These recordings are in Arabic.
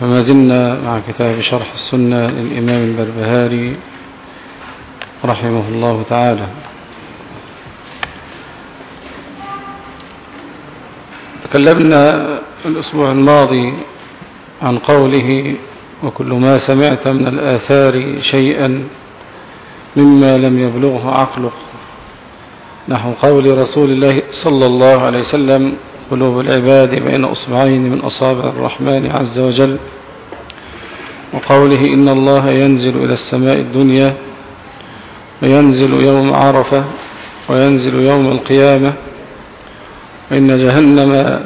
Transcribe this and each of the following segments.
فما زلنا مع كتاب شرح السنة للإمام البربهاري رحمه الله تعالى. تكلمنا الأسبوع الماضي عن قوله وكل ما سمعت من الآثار شيئا مما لم يبلغه عقلك نحو قول رسول الله صلى الله عليه وسلم قلوب العباد بين أصبعين من أصابع الرحمن عز وجل وقوله إن الله ينزل إلى السماء الدنيا وينزل يوم عرفة وينزل يوم القيامة وإن جهنم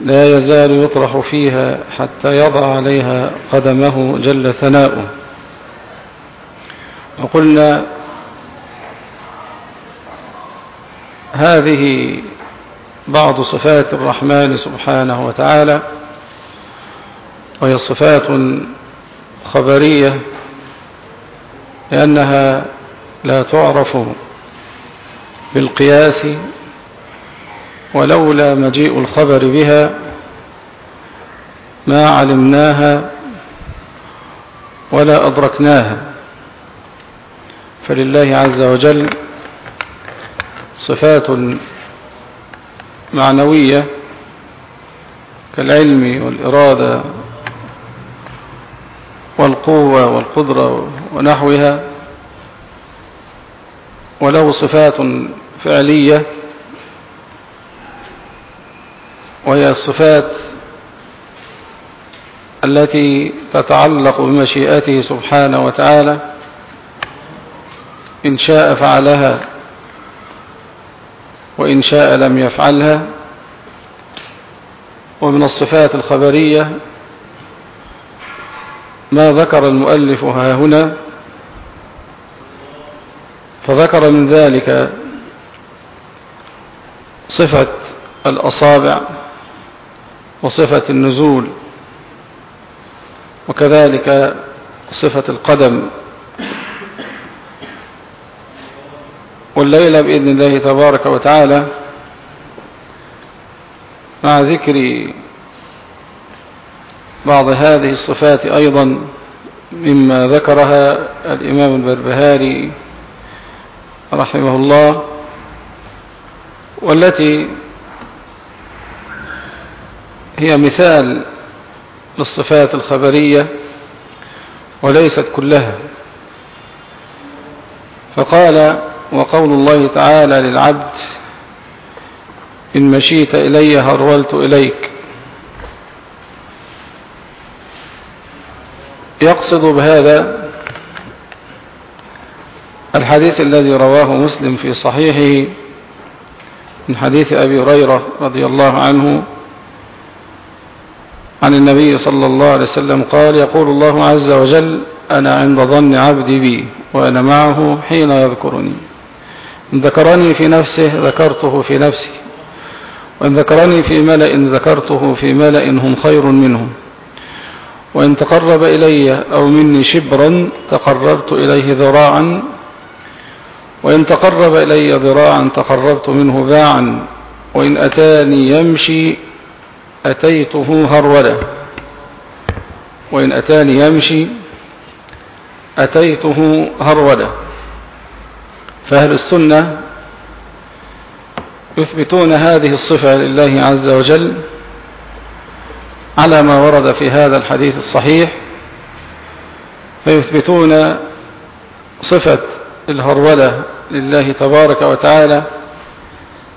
لا يزال يطرح فيها حتى يضع عليها قدمه جل ثناؤه. وقلنا هذه بعض صفات الرحمن سبحانه وتعالى وهي صفات خبرية لأنها لا تعرف بالقياس ولولا مجيء الخبر بها ما علمناها ولا أدركناها. فلله عز وجل صفات معنوية كالعلم والإرادة والقوة والقدرة ونحوها وله صفات فعلية وهي الصفات التي تتعلق بمشيئته سبحانه وتعالى إن شاء فعلها. وإن شاء لم يفعلها. ومن الصفات الخبرية ما ذكر المؤلف ها هنا فذكر من ذلك صفة الأصابع وصفة النزول وكذلك صفة القدم. والليلة بإذن الله تبارك وتعالى مع ذكر بعض هذه الصفات أيضا مما ذكرها الإمام البربهاري رحمه الله والتي هي مثال للصفات الخبرية وليست كلها فقال وقول الله تعالى للعبد إن مشيت إلي هرولت إليك. يقصد بهذا الحديث الذي رواه مسلم في صحيحه من حديث أبي هريرة رضي الله عنه عن النبي صلى الله عليه وسلم قال يقول الله عز وجل أنا عند ظن عبدي بي وأنا معه حين يذكرني. إن ذكرني في نفسه ذكرته في نفسي. وإن ذكرني في ملأ ذكرته في ملأ هم خير منهم وإن تقرب إلي أو مني شبرا تقربت إليه ذراعا. وإن تقرب إلي ذراعا تقربت منه باعا. وإن أتاني يمشي أتيته هرولا وإن أتاني يمشي أتيته هرولا فأهل السنة يثبتون هذه الصفة لله عز وجل على ما ورد في هذا الحديث الصحيح فيثبتون صفة الهرولة لله تبارك وتعالى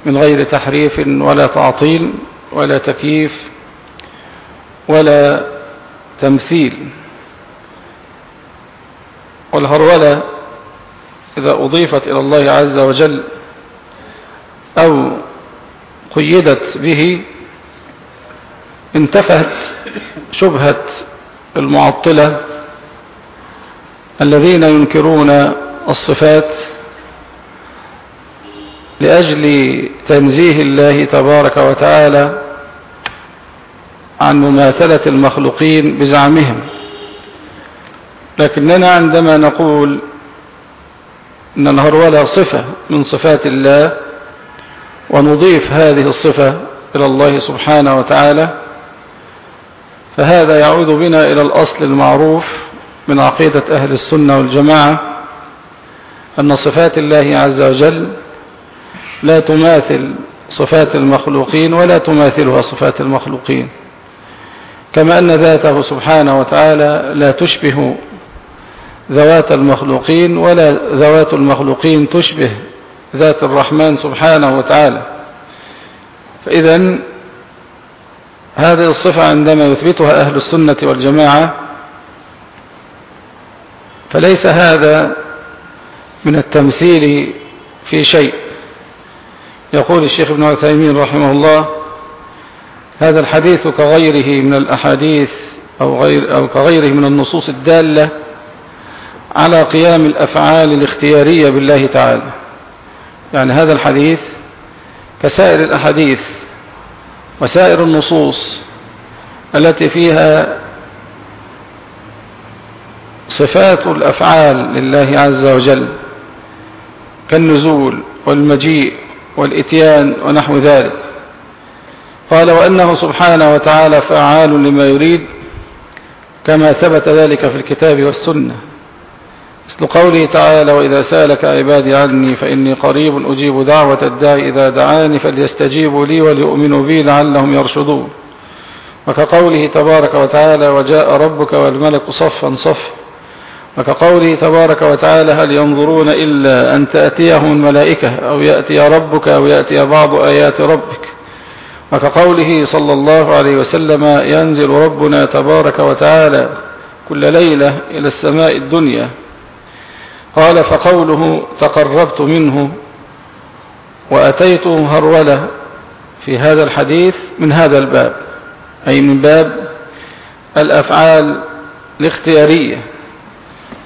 من غير تحريف ولا تعطيل ولا تكييف ولا تمثيل. والهرولة إذا أضيفت إلى الله عز وجل أو قيدت به انتفت شبهة المعطلة الذين ينكرون الصفات لأجل تنزيه الله تبارك وتعالى عن مماثلة المخلوقين بزعمهم. لكننا عندما نقول أن الهرولة صفة من صفات الله ونضيف هذه الصفة إلى الله سبحانه وتعالى فهذا يعود بنا إلى الأصل المعروف من عقيدة أهل السنة والجماعة أن صفات الله عز وجل لا تماثل صفات المخلوقين ولا تماثلها صفات المخلوقين كما أن ذاته سبحانه وتعالى لا تشبه ذوات المخلوقين ولا ذوات المخلوقين تشبه ذات الرحمن سبحانه وتعالى. فإذا هذه الصفة عندما يثبتها أهل السنة والجماعة فليس هذا من التمثيل في شيء. يقول الشيخ ابن عثيمين رحمه الله هذا الحديث كغيره من الأحاديث أو, غير أو كغيره من النصوص الدالة على قيام الأفعال الاختيارية بالله تعالى. يعني هذا الحديث كسائر الأحاديث وسائر النصوص التي فيها صفات الأفعال لله عز وجل كالنزول والمجيء والإتيان ونحو ذلك. قال وأنه سبحانه وتعالى فعال لما يريد كما ثبت ذلك في الكتاب والسنة. مثل قوله تعالى وإذا سألك عبادي عني فإني قريب أجيب دعوة الداعي إذا دعاني فليستجيبوا لي وليؤمنوا بي لعلهم يرشدون. وكقوله تبارك وتعالى وجاء ربك والملك صفا صفا. وكقوله تبارك وتعالى هل ينظرون إلا أن تأتيهم الملائكة أو يأتي ربك أو يأتي بعض آيات ربك. وكقوله صلى الله عليه وسلم ينزل ربنا تبارك وتعالى كل ليلة إلى السماء الدنيا. قال فقوله تقربت منه وأتيته هرولة في هذا الحديث من هذا الباب أي من باب الأفعال الاختيارية.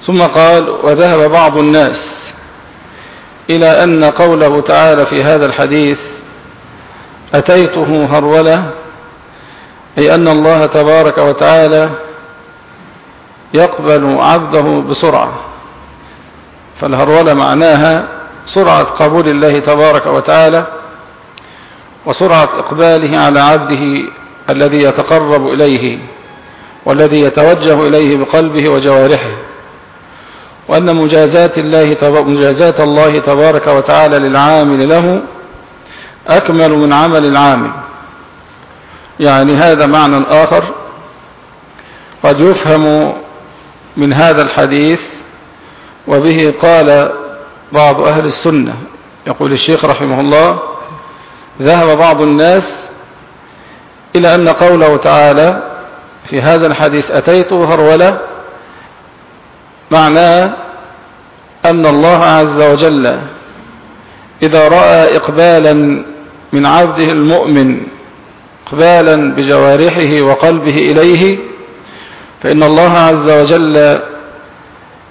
ثم قال وذهب بعض الناس إلى أن قوله تعالى في هذا الحديث أتيته هرولة أي أن الله تبارك وتعالى يقبل عبده بسرعة. فالهرولة معناها سرعة قبول الله تبارك وتعالى وسرعة إقباله على عبده الذي يتقرب إليه والذي يتوجه إليه بقلبه وجوارحه. وأن مجازات الله, مجازات الله تبارك وتعالى للعامل له أكمل من عمل العامل. يعني هذا معنى آخر. قد يفهم من هذا الحديث وبه قال بعض أهل السنة. يقول الشيخ رحمه الله ذهب بعض الناس إلى أن قوله تعالى في هذا الحديث أتيت هرولة؟ معناه أن الله عز وجل إذا رأى إقبالا من عبده المؤمن إقبالا بجوارحه وقلبه إليه فإن الله عز وجل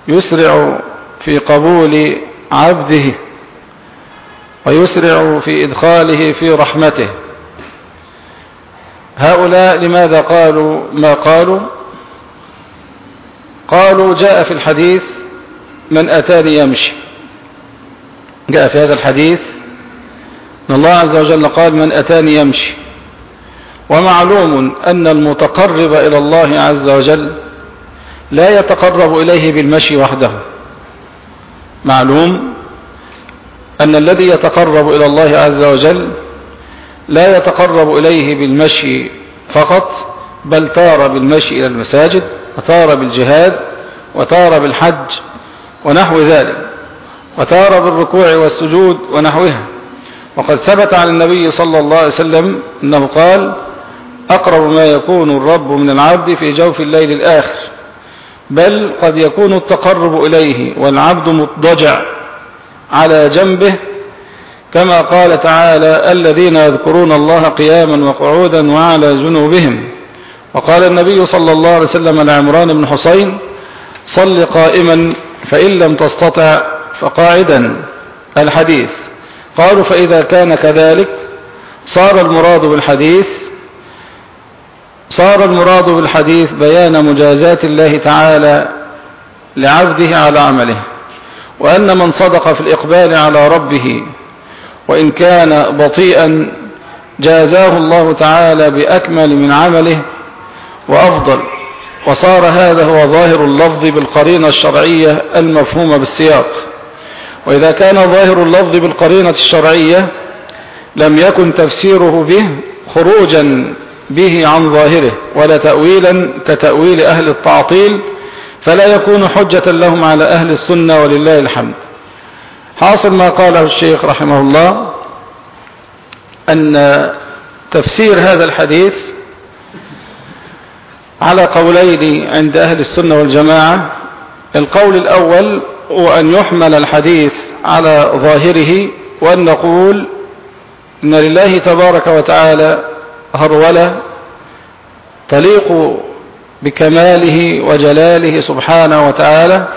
يسرع في قبول عبده ويسرع في إدخاله في رحمته. هؤلاء لماذا قالوا ما قالوا؟ قالوا جاء في الحديث من أتاني يمشي جاء في هذا الحديث أن الله عز وجل قال من أتاني يمشي ومعلوم أن المتقرب إلى الله عز وجل لا يتقرب إليه بالمشي وحده. معلوم أن الذي يتقرب إلى الله عز وجل لا يتقرب إليه بالمشي فقط بل تار بالمشي إلى المساجد وتار بالجهاد وتار بالحج ونحو ذلك وتار بالركوع والسجود ونحوها. وقد ثبت عن النبي صلى الله عليه وسلم أنه قال أقرب ما يكون الرب من العبد في جوف الليل الآخر. بل قد يكون التقرب إليه والعبد مضجع على جنبه كما قال تعالى الذين يذكرون الله قياما وقعودا وعلى جنوبهم. وقال النبي صلى الله عليه وسلم لعمران بن حسين صل قائما فإن لم تستطع فقاعدا. الحديث قالوا فإذا كان كذلك صار المراد بالحديث صار المراد بالحديث بيان مجازات الله تعالى لعبده على عمله وأن من صدق في الإقبال على ربه وإن كان بطيئا جازاه الله تعالى بأكمل من عمله وأفضل. وصار هذا هو ظاهر اللفظ بالقرينة الشرعية المفهومة بالسياق. وإذا كان ظاهر اللفظ بالقرينة الشرعية لم يكن تفسيره به خروجا به عن ظاهره ولا تأويلا كتأويل أهل التعطيل فلا يكون حجة لهم على أهل السنة ولله الحمد. حاصل ما قاله الشيخ رحمه الله أن تفسير هذا الحديث على قولين عند أهل السنة والجماعة. القول الأول هو أن يحمل الحديث على ظاهره وأن نقول إن لله تبارك وتعالى هرولة تليق بكماله وجلاله سبحانه وتعالى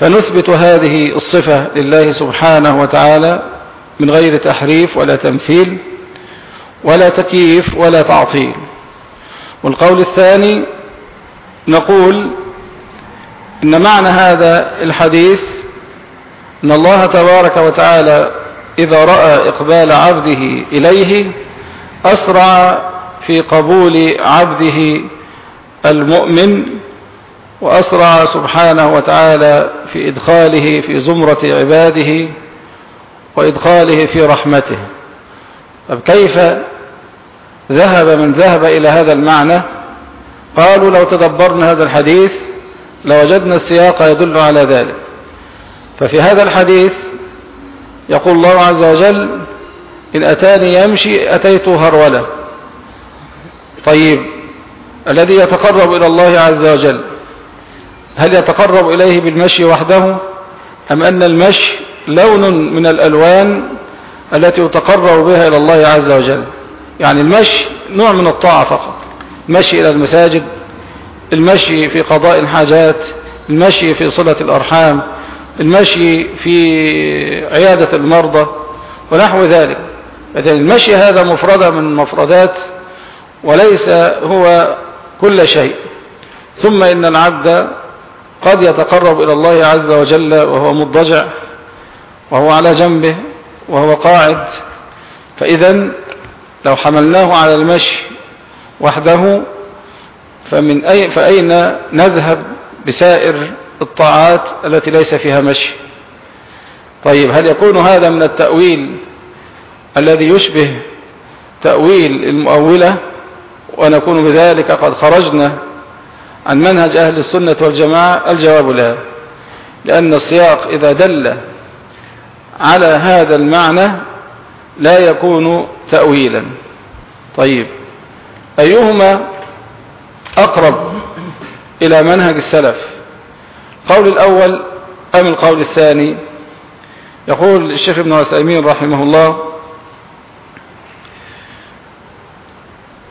فنثبت هذه الصفة لله سبحانه وتعالى من غير تحريف ولا تمثيل ولا تكييف ولا تعطيل. والقول الثاني نقول إن معنى هذا الحديث أن الله تبارك وتعالى إذا رأى إقبال عبده إليه أسرع في قبول عبده المؤمن وأسرع سبحانه وتعالى في إدخاله في زمرة عباده وإدخاله في رحمته. طب كيف ذهب من ذهب إلى هذا المعنى؟ قالوا لو تدبرنا هذا الحديث لوجدنا السياق يدل على ذلك. ففي هذا الحديث يقول الله عز وجل إن أتاني يمشي أتيته هرولة. طيب الذي يتقرب إلى الله عز وجل هل يتقرب إليه بالمشي وحده؟ أم أن المشي لون من الألوان التي يتقرب بها إلى الله عز وجل؟ يعني المشي نوع من الطاعة فقط. المشي إلى المساجد المشي في قضاء الحاجات المشي في صلة الأرحام المشي في عيادة المرضى ونحو ذلك. المشي هذا مفردة من مفردات وليس هو كل شيء. ثم إن العبد قد يتقرب إلى الله عز وجل وهو مضجع وهو على جنبه وهو قاعد. فإذا لو حملناه على المشي وحده فمن أي فأين نذهب بسائر الطاعات التي ليس فيها مشي؟ طيب هل يكون هذا من التأويل الذي يشبه تأويل المؤولة ونكون بذلك قد خرجنا عن منهج أهل السنة والجماعة الجواب لا. لأن السياق إذا دل على هذا المعنى لا يكون تأويلا. طيب أيهما أقرب إلى منهج السلف؟ قول الأول أم القول الثاني؟ يقول الشيخ ابن عثيمين رحمه الله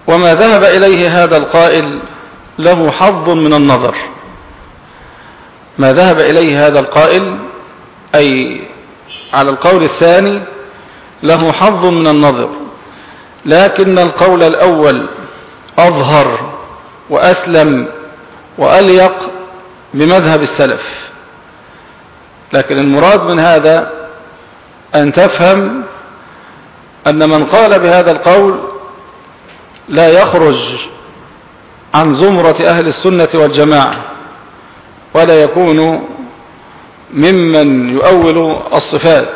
وما ذهب إليه هذا القائل له حظ من النظر. ما ذهب إليه هذا القائل أي على القول الثاني له حظ من النظر. لكن القول الأول أظهر وأسلم وأليق بمذهب السلف. لكن المراد من هذا أن تفهم أن من قال بهذا القول لا يخرج عن زمرة أهل السنة والجماعة ولا يكون ممن يؤول الصفات.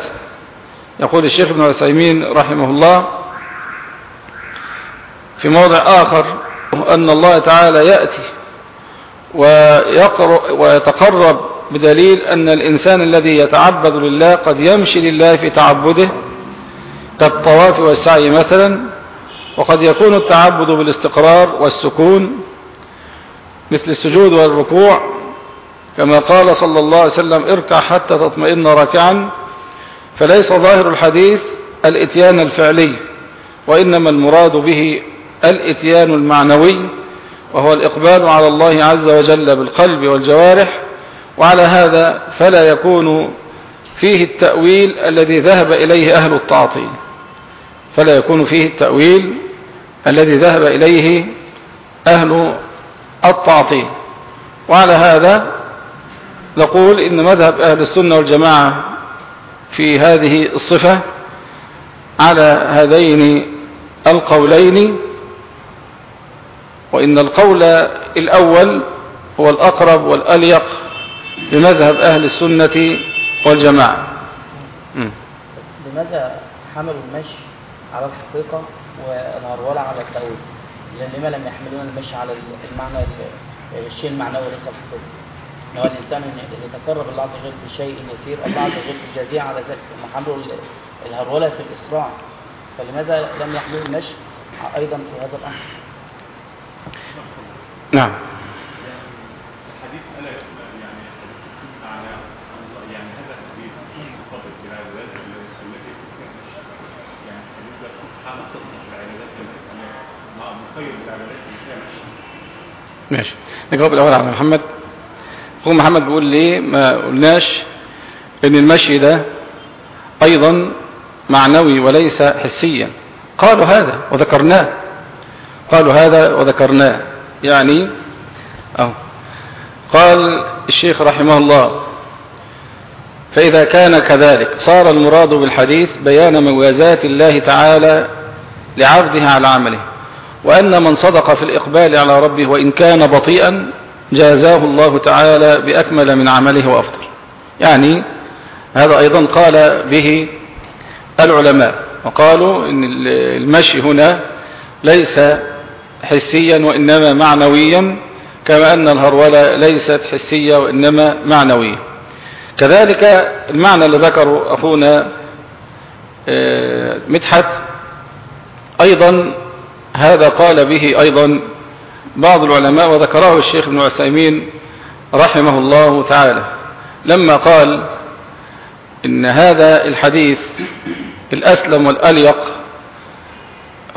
يقول الشيخ ابن عثيمين رحمه الله في موضع آخر أن الله تعالى يأتي ويتقرب بدليل أن الإنسان الذي يتعبد لله قد يمشي لله في تعبده كالطواف والسعي مثلا وقد يكون التعبد بالاستقرار والسكون مثل السجود والركوع كما قال صلى الله عليه وسلم اركع حتى تطمئن راكعا فليس ظاهر الحديث الإتيان الفعلي وإنما المراد به الإتيان المعنوي وهو الإقبال على الله عز وجل بالقلب والجوارح وعلى هذا فلا يكون فيه التأويل الذي ذهب إليه أهل التعطيل. فلا يكون فيه التأويل الذي ذهب إليه أهل التعطيل. وعلى هذا نقول إن مذهب أهل السنة والجماعة في هذه الصفة على هذين القولين وإن القول الأول هو الأقرب والأليق بمذهب أهل السنة والجماعة. لماذا حملوا المشي؟ على الحقيقة والهرولة على التأويل. لما لم يحملون المشي على المعنى الشيء المعنوي وليس الحقيقي. هو الإنسان يتقرب الله عز وجل بشيء يسير الله عز وجل بالجزية على ذلك. هم حملوا الهرولة في الإسراع. فلماذا لم يحملوا المشي أيضا في هذا الأمر؟ نعم الحديث ألا يعني معنى يعني هذا الحديث مرتبط بالعبادات التي يعني الحديث ده حالة تطلق العبادات التي مع مقيد بالعبادات اللي فيها مشي ماشي. نجاوب الأول على محمد. هو محمد بيقول ليه ما قلناش إن المشي ده أيضا معنوي وليس حسيا. قالوا هذا وذكرناه. قالوا هذا وذكرناه. يعني أهو. قال الشيخ رحمه الله فإذا كان كذلك صار المراد بالحديث بيان موازات الله تعالى لعبده على عمله. وأن من صدق في الإقبال على ربه وإن كان بطيئا جازاه الله تعالى بأكمل من عمله وأفضل. يعني هذا أيضا قال به العلماء وقالوا إن المشي هنا ليس حسيا وإنما معنويا كما أن الهرولة ليست حسية وإنما معنوية. كذلك المعنى اللي ذكره أخونا مدحت أيضا هذا قال به أيضا بعض العلماء وذكره الشيخ ابن عثيمين رحمه الله تعالى. لما قال إن هذا الحديث الأسلم والأليق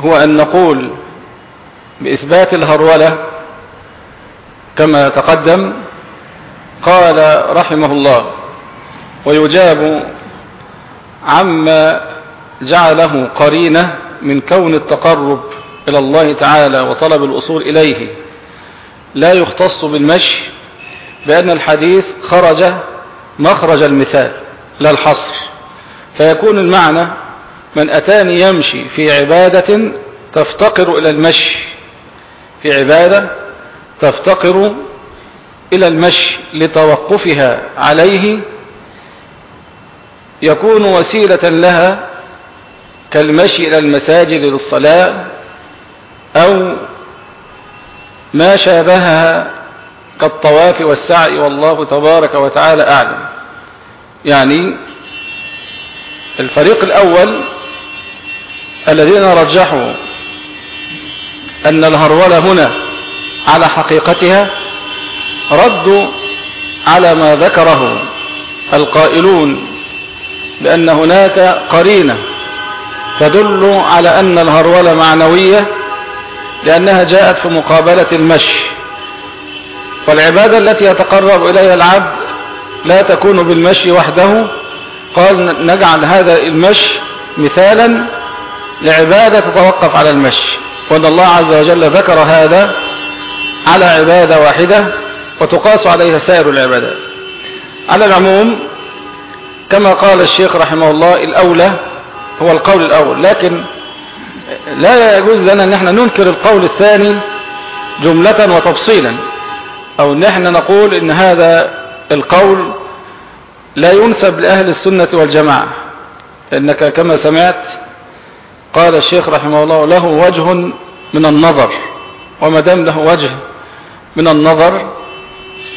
هو أن نقول بإثبات الهرولة كما تقدم قال رحمه الله ويجاب عما جعله قرينة من كون التقرب إلى الله تعالى وطلب الأصول إليه. لا يختص بالمشي بأن الحديث خرج مخرج المثال لا الحصر. فيكون المعنى من أتاني يمشي في عبادة تفتقر إلى المشي. في عبادة تفتقر إلى المشي لتوقفها عليه. يكون وسيلة لها كالمشي إلى المساجد للصلاة أو ما شابهها كالطواف والسعي والله تبارك وتعالى أعلم. يعني الفريق الأول الذين رجحوا أن الهرولة هنا على حقيقتها ردوا على ما ذكره القائلون بأن هناك قرينة تدل على أن الهرولة معنوية لأنها جاءت في مقابلة المشي. والعبادة التي يتقرب إليها العبد لا تكون بالمشي وحده. قال نجعل هذا المشي مثالا لعبادة تتوقف على المشي. وأن الله عز وجل ذكر هذا على عبادة واحدة وتقاس عليها سائر العبادات. على العموم كما قال الشيخ رحمه الله الأولى هو القول الأول. لكن لا يجوز لنا ان إحنا ننكر القول الثاني جملة وتفصيلا أو ان إحنا نقول ان هذا القول لا ينسب لأهل السنة والجماعة. لأنك كما سمعت قال الشيخ رحمه الله له وجه من النظر وما دام له وجه من النظر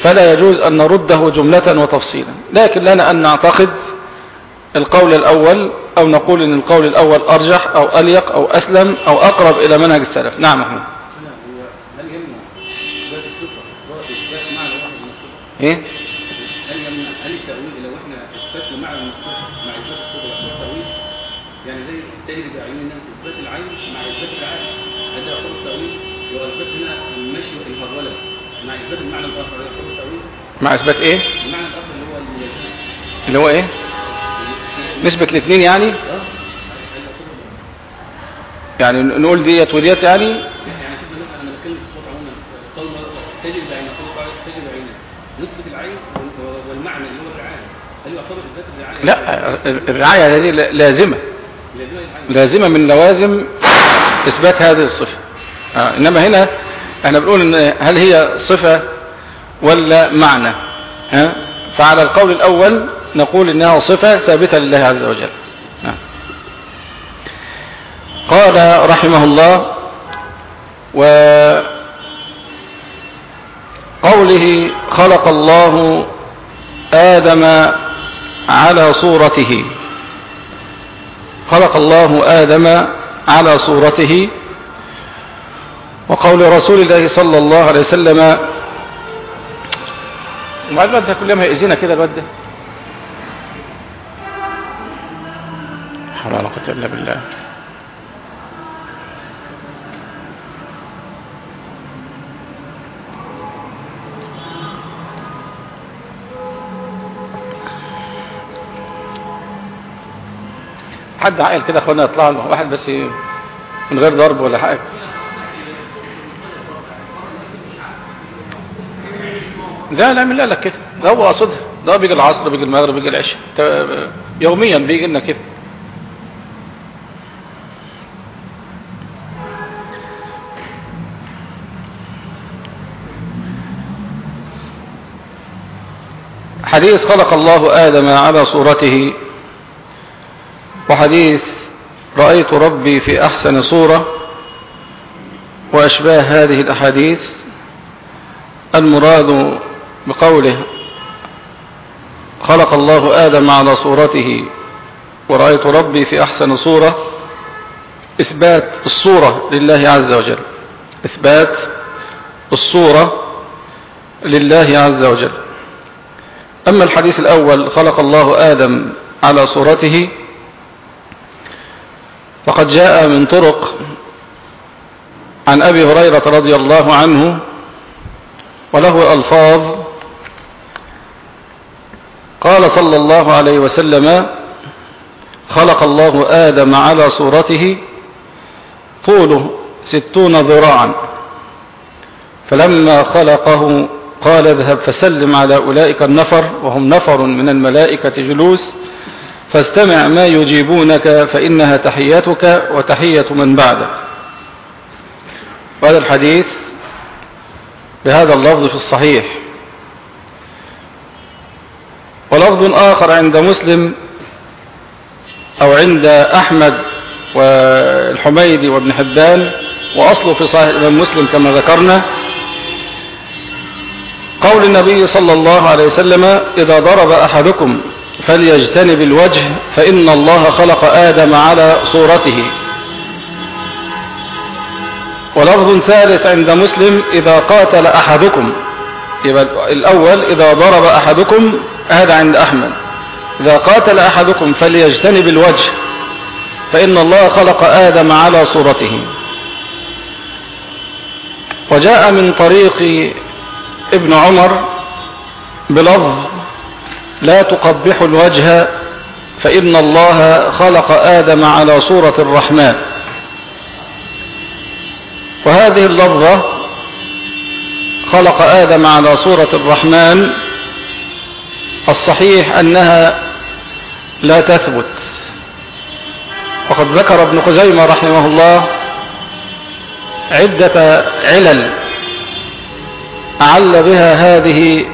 فلا يجوز أن نرده جملة وتفصيلا. لكن لنا أن نعتقد القول الأول أو نقول أن القول الأول أرجح أو أليق أو أسلم أو أقرب إلى منهج السلف. نعم. محمود هو. هل يمنع؟ هل التاويل لو إحنا اثبتنا معنى من مع إثبات الصفه يعتبر تاويل يعني زي تجري باعيننا اثبات العين مع اثبات العين ده يعتبر تاويل لو المشي والهرولة مع اثبات المعنى الآخر يعتبر تاويل مع اثبات إيه؟ المعنى الآخر اللي هو اللي هو إيه؟ نسبة الاثنين يعني؟ يعني نقول ديت وديت يعني؟ يعني تجد نسبة العين وال- والمعنى اللي هو الرعاية. هل يعتبر إثبات الرعاية؟ لا الرعاية هذه لازمة. لازمة من لوازم إثبات هذه الصفة. آه. إنما هنا إحنا بنقول إن هل هي صفة ولا معنى؟ ها؟ فعلى القول الأول نقول إنها صفة ثابتة لله عز وجل. آه. قال رحمه الله وقوله خلق الله آدم على صورته. خلق الله آدم على صورته. وقول رسول الله صلى الله عليه وسلم ما ده كل يوم هيأذينا كده الواد ده حول ولا قوة إلا بالله. حد عاقل كده اخوانا يطلع له واحد بس من غير ضرب ولا حاجة. لا لا من لا لك كده. ده هو قصدها ده بيجي العصر بيجي المغرب بيجي العشاء. يوميا بيجي لنا كده. حديث خلق الله آدم على صورته وحديث رأيت ربي في أحسن صورة وأشباه هذه الأحاديث المراد بقوله خلق الله آدم على صورته ورأيت ربي في أحسن صورة إثبات الصورة لله عز وجل إثبات الصورة لله عز وجل. أما الحديث الأول خلق الله آدم على صورته فقد جاء من طرق عن أبي هريرة رضي الله عنه وله ألفاظ. قال صلى الله عليه وسلم خلق الله آدم على صورته طوله ستون ذراعا فلما خلقه قال اذهب فسلم على أولئك النفر وهم نفر من الملائكة جلوس فاستمع ما يجيبونك فإنها تحيتك وتحية من بعدك. وهذا الحديث بهذا اللفظ في الصحيح. ولفظ آخر عند مسلم أو عند أحمد والحميدي وابن حبان وأصله في صحيح مسلم كما ذكرنا. قول النبي صلى الله عليه وسلم إذا ضرب أحدكم فليجتنب الوجه فإن الله خلق آدم على صورته. ولفظ ثالث عند مسلم إذا قاتل أحدكم. يبقى الأول إذا ضرب أحدكم. هذا عند أحمد. إذا قاتل أحدكم فليجتنب الوجه فإن الله خلق آدم على صورته. وجاء من طريق ابن عمر بلفظ لا تقبح الوجه فإن الله خلق آدم على صورة الرحمن. وهذه اللفظة خلق آدم على صورة الرحمن الصحيح أنها لا تثبت. وقد ذكر ابن خزيمة رحمه الله عدة علل أعل بها هذه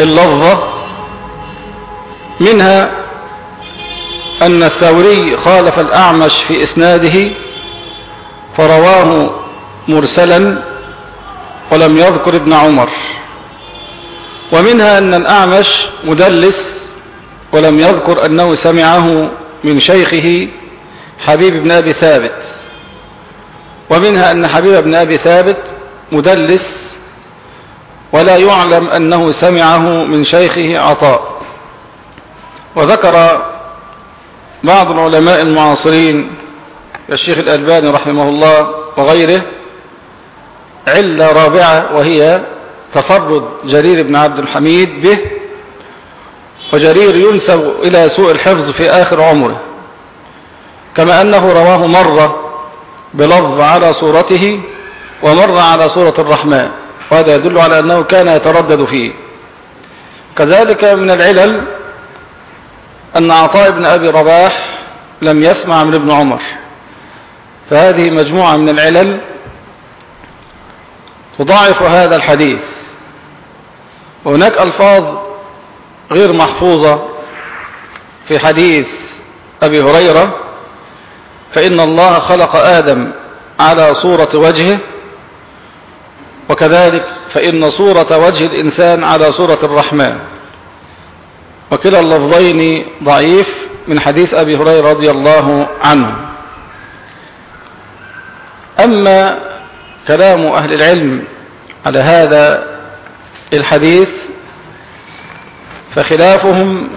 اللفظة منها أن الثوري خالف الأعمش في إسناده فرواه مرسلا ولم يذكر ابن عمر. ومنها أن الأعمش مدلس ولم يذكر أنه سمعه من شيخه حبيب بن أبي ثابت. ومنها أن حبيب بن أبي ثابت مدلس ولا يعلم أنه سمعه من شيخه عطاء. وذكر بعض العلماء المعاصرين كالشيخ الألباني رحمه الله وغيره علة رابعة وهي تفرد جرير بن عبد الحميد به وجرير ينسب إلى سوء الحفظ في آخر عمره. كما أنه رواه مرة بلفظ على صورته ومر على صورة الرحمن. وهذا يدل على أنه كان يتردد فيه. كذلك من العلل أن عطاء بن أبي رباح لم يسمع من ابن عمر. فهذه مجموعة من العلل تضاعف هذا الحديث. وهناك ألفاظ غير محفوظة في حديث أبي هريرة. فإن الله خلق آدم على صورة وجهه وكذلك فإن صورة وجه الإنسان على صورة الرحمن. وكلا اللفظين ضعيف من حديث أبي هريرة رضي الله عنه. أما كلام أهل العلم على هذا الحديث فخلافهم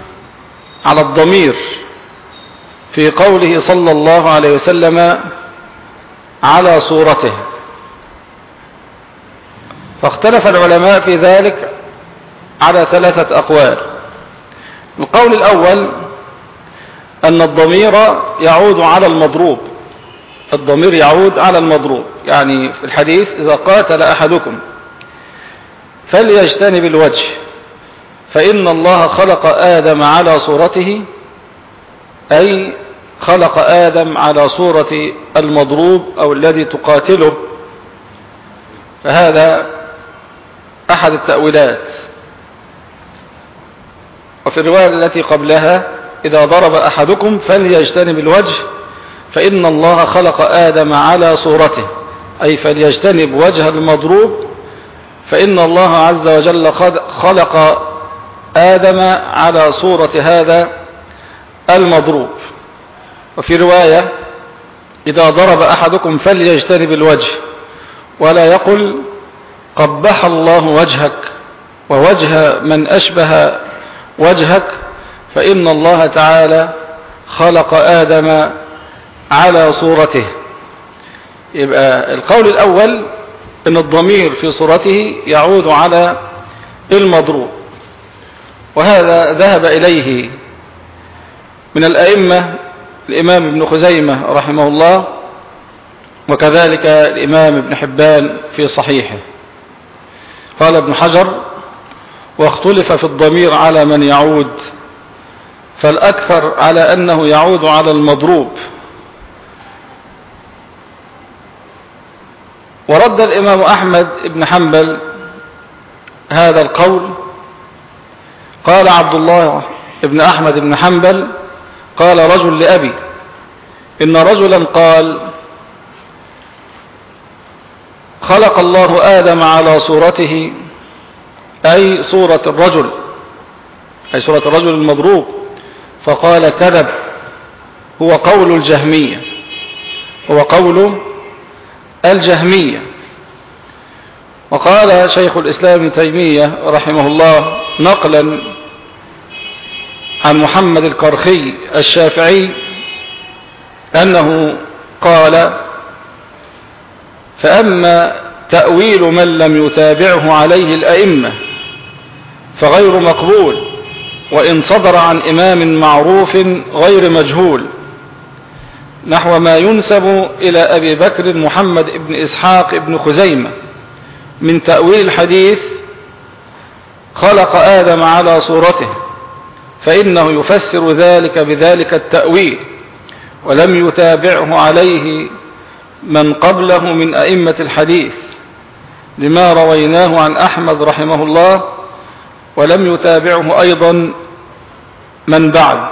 على الضمير في قوله صلى الله عليه وسلم على صورته. فاختلف العلماء في ذلك على ثلاثة أقوال. القول الأول أن الضمير يعود على المضروب. الضمير يعود على المضروب. يعني في الحديث إذا قاتل أحدكم فليجتنب الوجه فإن الله خلق آدم على صورته أي خلق آدم على صورة المضروب أو الذي تقاتله. فهذا أحد التأويلات. وفي الرواية التي قبلها إذا ضرب أحدكم فليجتنب الوجه فإن الله خلق آدم على صورته. أي فليجتنب وجه المضروب فإن الله عز وجل خلق آدم على صورة هذا المضروب. وفي رواية إذا ضرب أحدكم فليجتنب الوجه ولا يقل قبح الله وجهك ووجه من أشبه وجهك فإن الله تعالى خلق آدم على صورته. يبقى القول الأول إن الضمير في صورته يعود على المضروب وهذا ذهب إليه من الأئمة الإمام ابن خزيمة رحمه الله وكذلك الإمام ابن حبان في صحيحه. قال ابن حجر واختلف في الضمير على من يعود فالأكثر على أنه يعود على المضروب. ورد الإمام أحمد بن حنبل هذا القول قال عبد الله بن أحمد بن حنبل قال رجل لأبي إن رجلا قال خلق الله آدم على صورته أي صورة الرجل أي صورة الرجل المضروب. فقال كذب هو قول الجهمية هو قول الجهمية. وقال شيخ الإسلام ابن تيمية رحمه الله نقلا عن محمد الكرخي الشافعي أنه قال فأما تأويل من لم يتابعه عليه الأئمة فغير مقبول وإن صدر عن إمام معروف غير مجهول. نحو ما ينسب إلى أبي بكر محمد بن إسحاق بن خزيمة من تأويل الحديث خلق آدم على صورته فإنه يفسر ذلك بذلك التأويل ولم يتابعه عليه من قبله من أئمة الحديث لما رويناه عن أحمد رحمه الله ولم يتابعه أيضا من بعد.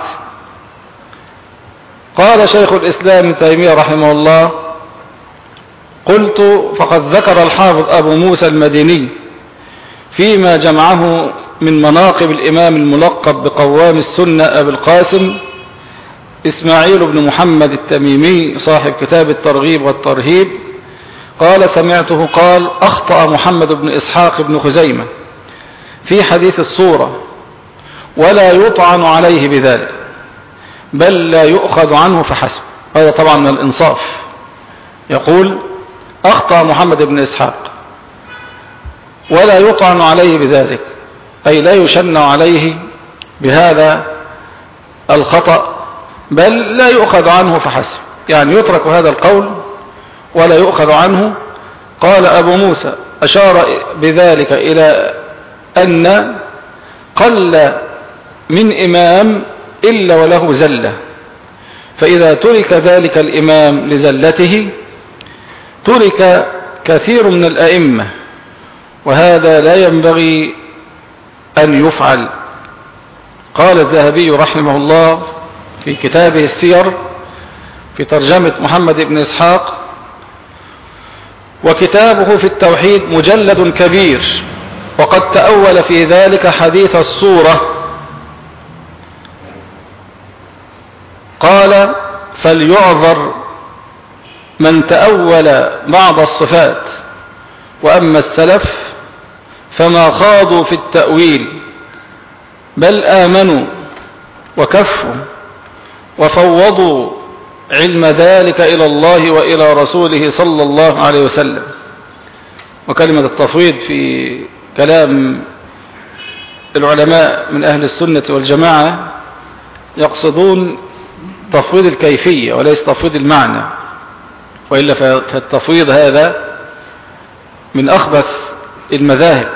قال شيخ الإسلام تيمية رحمه الله قلت فقد ذكر الحافظ أبو موسى المديني فيما جمعه من مناقب الإمام الملقب بقوام السنة أبي القاسم إسماعيل بن محمد التميمي صاحب كتاب الترغيب والترهيب قال سمعته قال أخطأ محمد بن إسحاق بن خزيمة في حديث الصورة ولا يطعن عليه بذلك بل لا يؤخذ عنه فحسب. هذا طبعا من الإنصاف. يقول أخطأ محمد بن إسحاق ولا يطعن عليه بذلك أي لا يشن عليه بهذا الخطأ. بل لا يؤخذ عنه فحسب. يعني يترك هذا القول ولا يؤخذ عنه. قال أبو موسى أشار بذلك إلى أن قل من إمام إلا وله زلة. فإذا ترك ذلك الإمام لزلته ترك كثير من الأئمة وهذا لا ينبغي أن يفعل. قال الذهبي رحمه الله في كتابه السير في ترجمة محمد بن إسحاق وكتابه في التوحيد مجلد كبير وقد تأول في ذلك حديث الصورة. قال فليعذر من تأول بعض الصفات وأما السلف فما خاضوا في التأويل بل آمنوا وكفوا. وفوضوا علم ذلك إلى الله وإلى رسوله صلى الله عليه وسلم. وكلمة التفويض في كلام العلماء من أهل السنة والجماعة يقصدون تفويض الكيفية وليس تفويض المعنى وإلا فالتفويض هذا من أخبث المذاهب.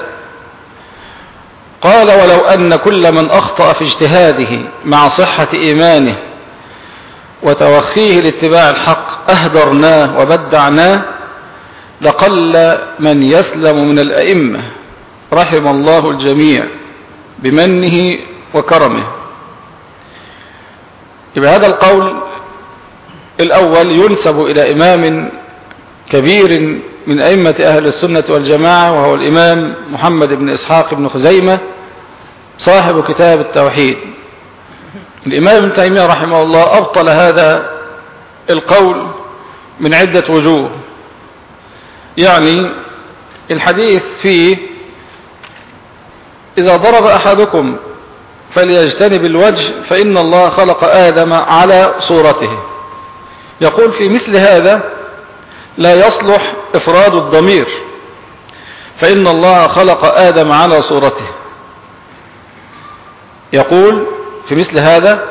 قال ولو أن كل من أخطأ في اجتهاده مع صحة إيمانه وتوخيه لاتباع الحق. أهدرناه وبدعناه لقل من يسلم من الأئمة. رحم الله الجميع بمنه وكرمه. يبقى هذا القول الأول ينسب إلى إمام كبير من أئمة أهل السنة والجماعة وهو الإمام محمد بن إسحاق بن خزيمة صاحب كتاب التوحيد. الإمام ابن تيمية رحمه الله أبطل هذا القول من عدة وجوه. يعني الحديث فيه إذا ضرب أحدكم فليجتنب الوجه فإن الله خلق آدم على صورته. يقول في مثل هذا لا يصلح إفراد الضمير فإن الله خلق آدم على صورته. يقول في مثل هذا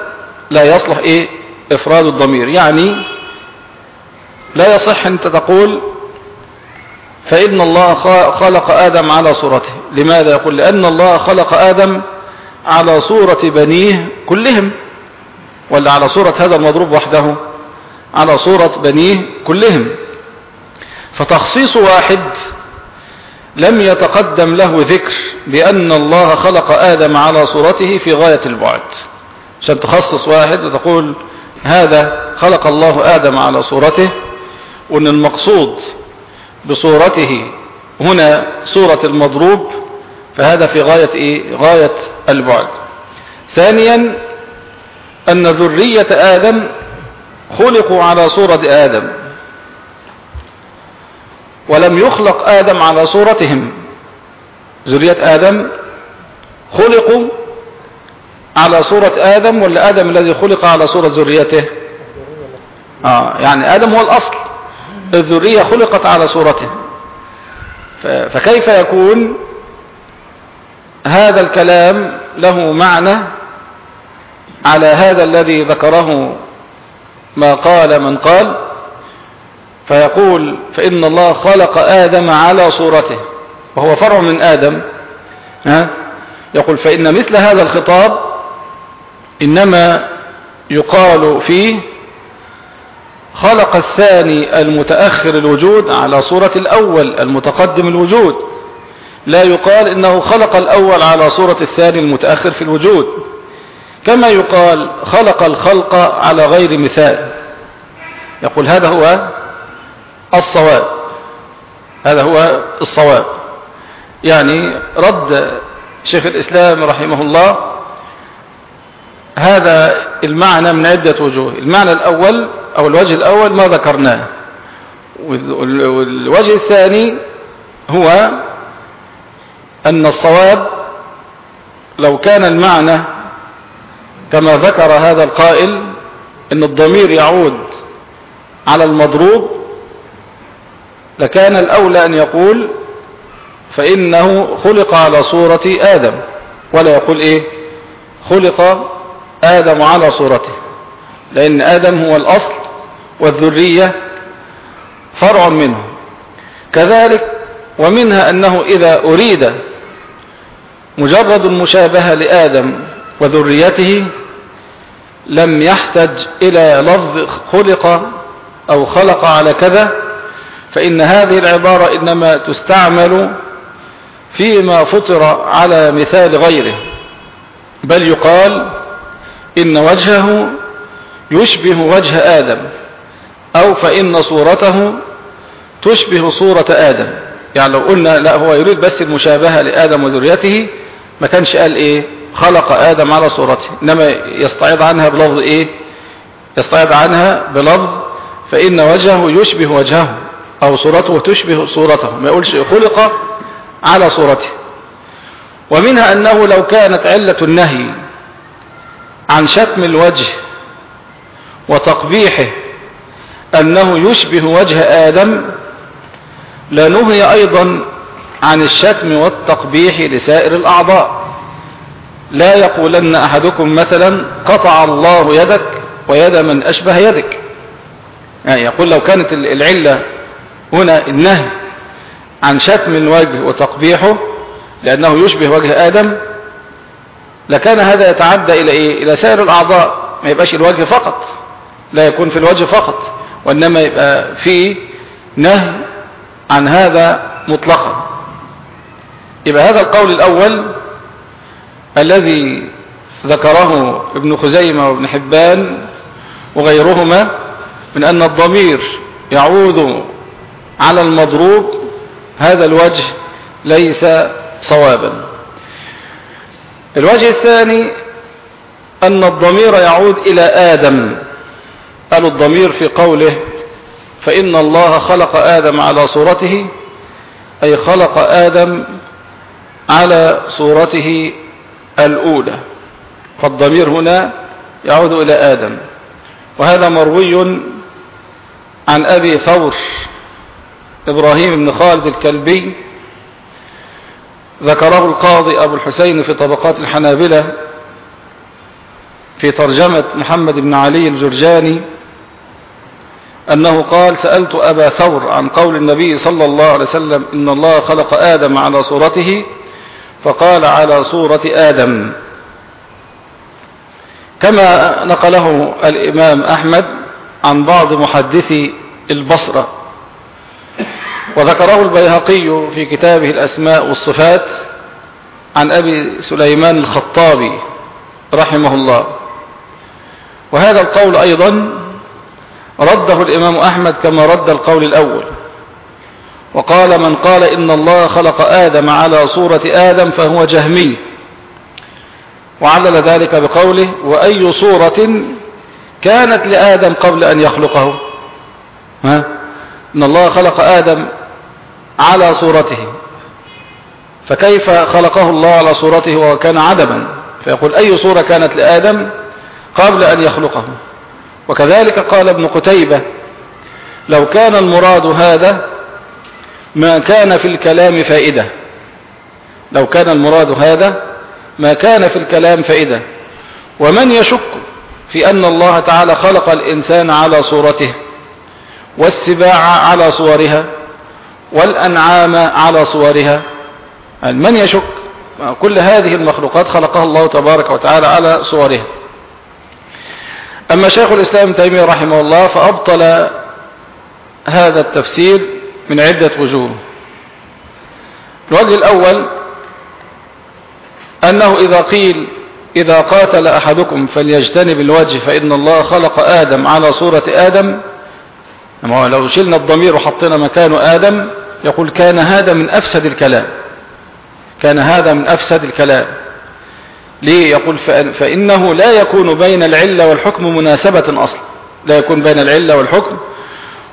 لا يصلح إيه؟ إفراد الضمير. يعني لا يصح أنت تقول فإن الله خلق آدم على صورته. لماذا يقول؟ لأن الله خلق آدم على صورة بنيه كلهم. ولا على صورة هذا المضروب وحده. على صورة بنيه كلهم. فتخصيص واحد لم يتقدم له ذكر بأن الله خلق آدم على صورته في غاية البعد. عشان تخصص واحد وتقول هذا خلق الله آدم على صورته وأن المقصود بصورته هنا صورة المضروب فهذا في غاية إيه؟ غاية البعد. ثانيا أن ذرية آدم خلقوا على صورة آدم. ولم يخلق آدم على صورتهم. ذرية آدم خلقوا على صورة آدم ولا آدم الذي خلق على صورة ذريته؟ آه يعني آدم هو الأصل. الذرية خلقت على صورته. فكيف يكون هذا الكلام له معنى على هذا الذي ذكره ما قال من قال؟ فيقول فإن الله خلق آدم على صورته وهو فرع من آدم. ها؟ يقول فإن مثل هذا الخطاب إنما يقال فيه خلق الثاني المتأخر الوجود على صورة الأول المتقدم الوجود. لا يقال إنه خلق الأول على صورة الثاني المتأخر في الوجود. كما يقال خلق الخلق على غير مثال. يقول هذا هو الصواب. هذا هو الصواب. يعني رد شيخ الإسلام رحمه الله هذا المعنى من عدة وجوه. المعنى الأول أو الوجه الأول ما ذكرناه. والوجه الثاني هو أن الصواب لو كان المعنى كما ذكر هذا القائل أن الضمير يعود على المضروب لكان الأولى أن يقول فإنه خلق على صورة آدم ولا يقول إيه؟ خلق آدم على صورته لأن آدم هو الأصل والذرية فرع منه. كذلك ومنها أنه إذا أريد مجرد المشابهة لآدم وذريته لم يحتج إلى لفظ خلق أو خلق على كذا فإن هذه العبارة إنما تستعمل فيما فطر على مثال غيره بل يقال إن وجهه يشبه وجه آدم أو فإن صورته تشبه صورة آدم. يعني لو قلنا لا هو يريد بس المشابهة لآدم وذريته ما كانش قال إيه؟ خلق آدم على صورته. إنما يستعيض عنها بلفظ إيه؟ يستعيض عنها بلفظ فإن وجهه يشبه وجهه. أو صورته تشبه صورته ما يقولش خلق على صورته. ومنها أنه لو كانت علة النهي عن شتم الوجه وتقبيحه أنه يشبه وجه آدم لنهي أيضا عن الشتم والتقبيح لسائر الأعضاء. لا يقولن أحدكم مثلا قطع الله يدك ويد من أشبه يدك. يعني يقول لو كانت العلة هنا النهي عن شتم الوجه وتقبيحه لأنه يشبه وجه آدم. لكان هذا يتعدى إلى إيه؟ إلى سائر الأعضاء. ما يبقاش الوجه فقط لا يكون في الوجه فقط وإنما يبقى في نهي عن هذا مطلقا. يبقى هذا القول الأول الذي ذكره ابن خزيمة وابن حبان وغيرهما من أن الضمير يعود على المضروب هذا الوجه ليس صوابا. الوجه الثاني أن الضمير يعود إلى آدم. قالوا الضمير في قوله فإن الله خلق آدم على صورته أي خلق آدم على صورته الأولى. فالضمير هنا يعود إلى آدم. وهذا مروي عن أبي ثور إبراهيم بن خالد الكلبي ذكره القاضي أبو الحسين في طبقات الحنابلة في ترجمة محمد بن علي الجرجاني أنه قال سألت أبا ثور عن قول النبي صلى الله عليه وسلم إن الله خلق آدم على صورته فقال على صورة آدم. كما نقله الإمام أحمد عن بعض محدثي البصرة. وذكره البيهقي في كتابه الأسماء والصفات عن أبي سليمان الخطابي رحمه الله. وهذا القول أيضا رده الإمام أحمد كما رد القول الأول. وقال من قال إن الله خلق آدم على صورة آدم فهو جهمي. وعلل ذلك بقوله وأي صورة كانت لآدم قبل أن يخلقه. ها؟ إن الله خلق آدم على صورته. فكيف خلقه الله على صورته وكان عدما؟ فيقول أي صورة كانت لآدم قبل أن يخلقه؟ وكذلك قال ابن قتيبة لو كان المراد هذا ما كان في الكلام فائدة. لو كان المراد هذا ما كان في الكلام فائدة. ومن يشك في أن الله تعالى خلق الإنسان على صورته والسباع على صورها والأنعام على صورها. من يشك؟ كل هذه المخلوقات خلقها الله تبارك وتعالى على صورها. أما شيخ الإسلام تيمية رحمه الله فأبطل هذا التفسير من عدة وجوه. الوجه الأول أنه إذا قيل إذا قاتل أحدكم فليجتنب الوجه فإن الله خلق آدم على صورة آدم لو شلنا الضمير وحطينا مكانه آدم يقول كان هذا من أفسد الكلام. كان هذا من أفسد الكلام. ليه؟ يقول فإنه لا يكون بين العلة والحكم مناسبة أصلا. لا يكون بين العلة والحكم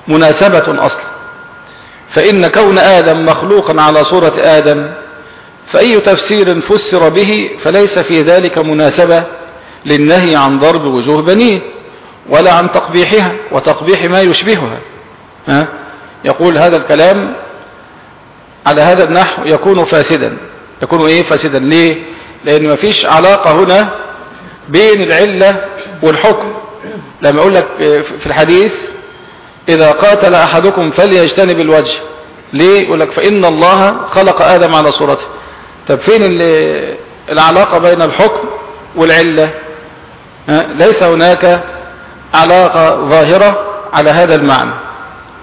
مناسبة أصلا. فإن كون آدم مخلوقا على صورة آدم فأي تفسير فسر به فليس في ذلك مناسبة للنهي عن ضرب وجوه بنيه. ولا عن تقبيحها وتقبيح ما يشبهها. ها؟ يقول هذا الكلام على هذا النحو يكون فاسدا. يكون إيه؟ فاسدا. ليه؟ لأن مفيش علاقة هنا بين العلة والحكم. لما أقول لك في الحديث إذا قاتل أحدكم فليجتنب الوجه. ليه؟ يقول لك فإن الله خلق آدم على صورته. طب فين ال- العلاقة بين الحكم والعلة؟ ليس هناك علاقة ظاهرة على هذا المعنى.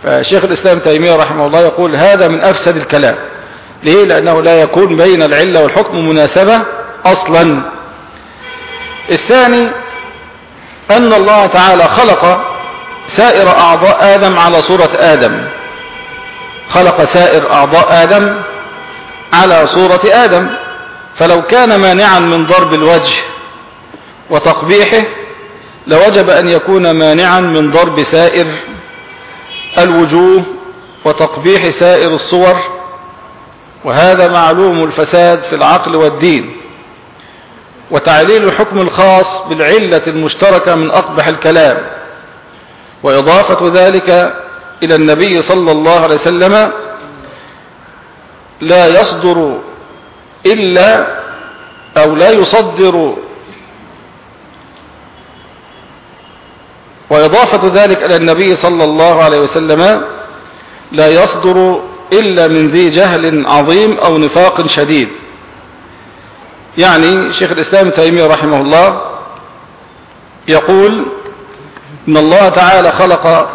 فشيخ الإسلام تيمية رحمه الله يقول هذا من أفسد الكلام. ليه؟ لأنه لا يكون بين العلة والحكم مناسبة أصلا. الثاني أن الله تعالى خلق سائر أعضاء آدم على صورة آدم. خلق سائر أعضاء آدم على صورة آدم. فلو كان مانعا من ضرب الوجه وتقبيحه لوجب أن يكون مانعا من ضرب سائر الوجوه وتقبيح سائر الصور وهذا معلوم الفساد في العقل والدين. وتعليل الحكم الخاص بالعلة المشتركة من أقبح الكلام. وإضافة ذلك إلى النبي صلى الله عليه وسلم لا يصدر إلا أو لا يصدر وإضافة ذلك إلى النبي صلى الله عليه وسلم لا يصدر إلا من ذي جهل عظيم أو نفاق شديد. يعني شيخ الإسلام تيمية رحمه الله يقول إن الله تعالى خلق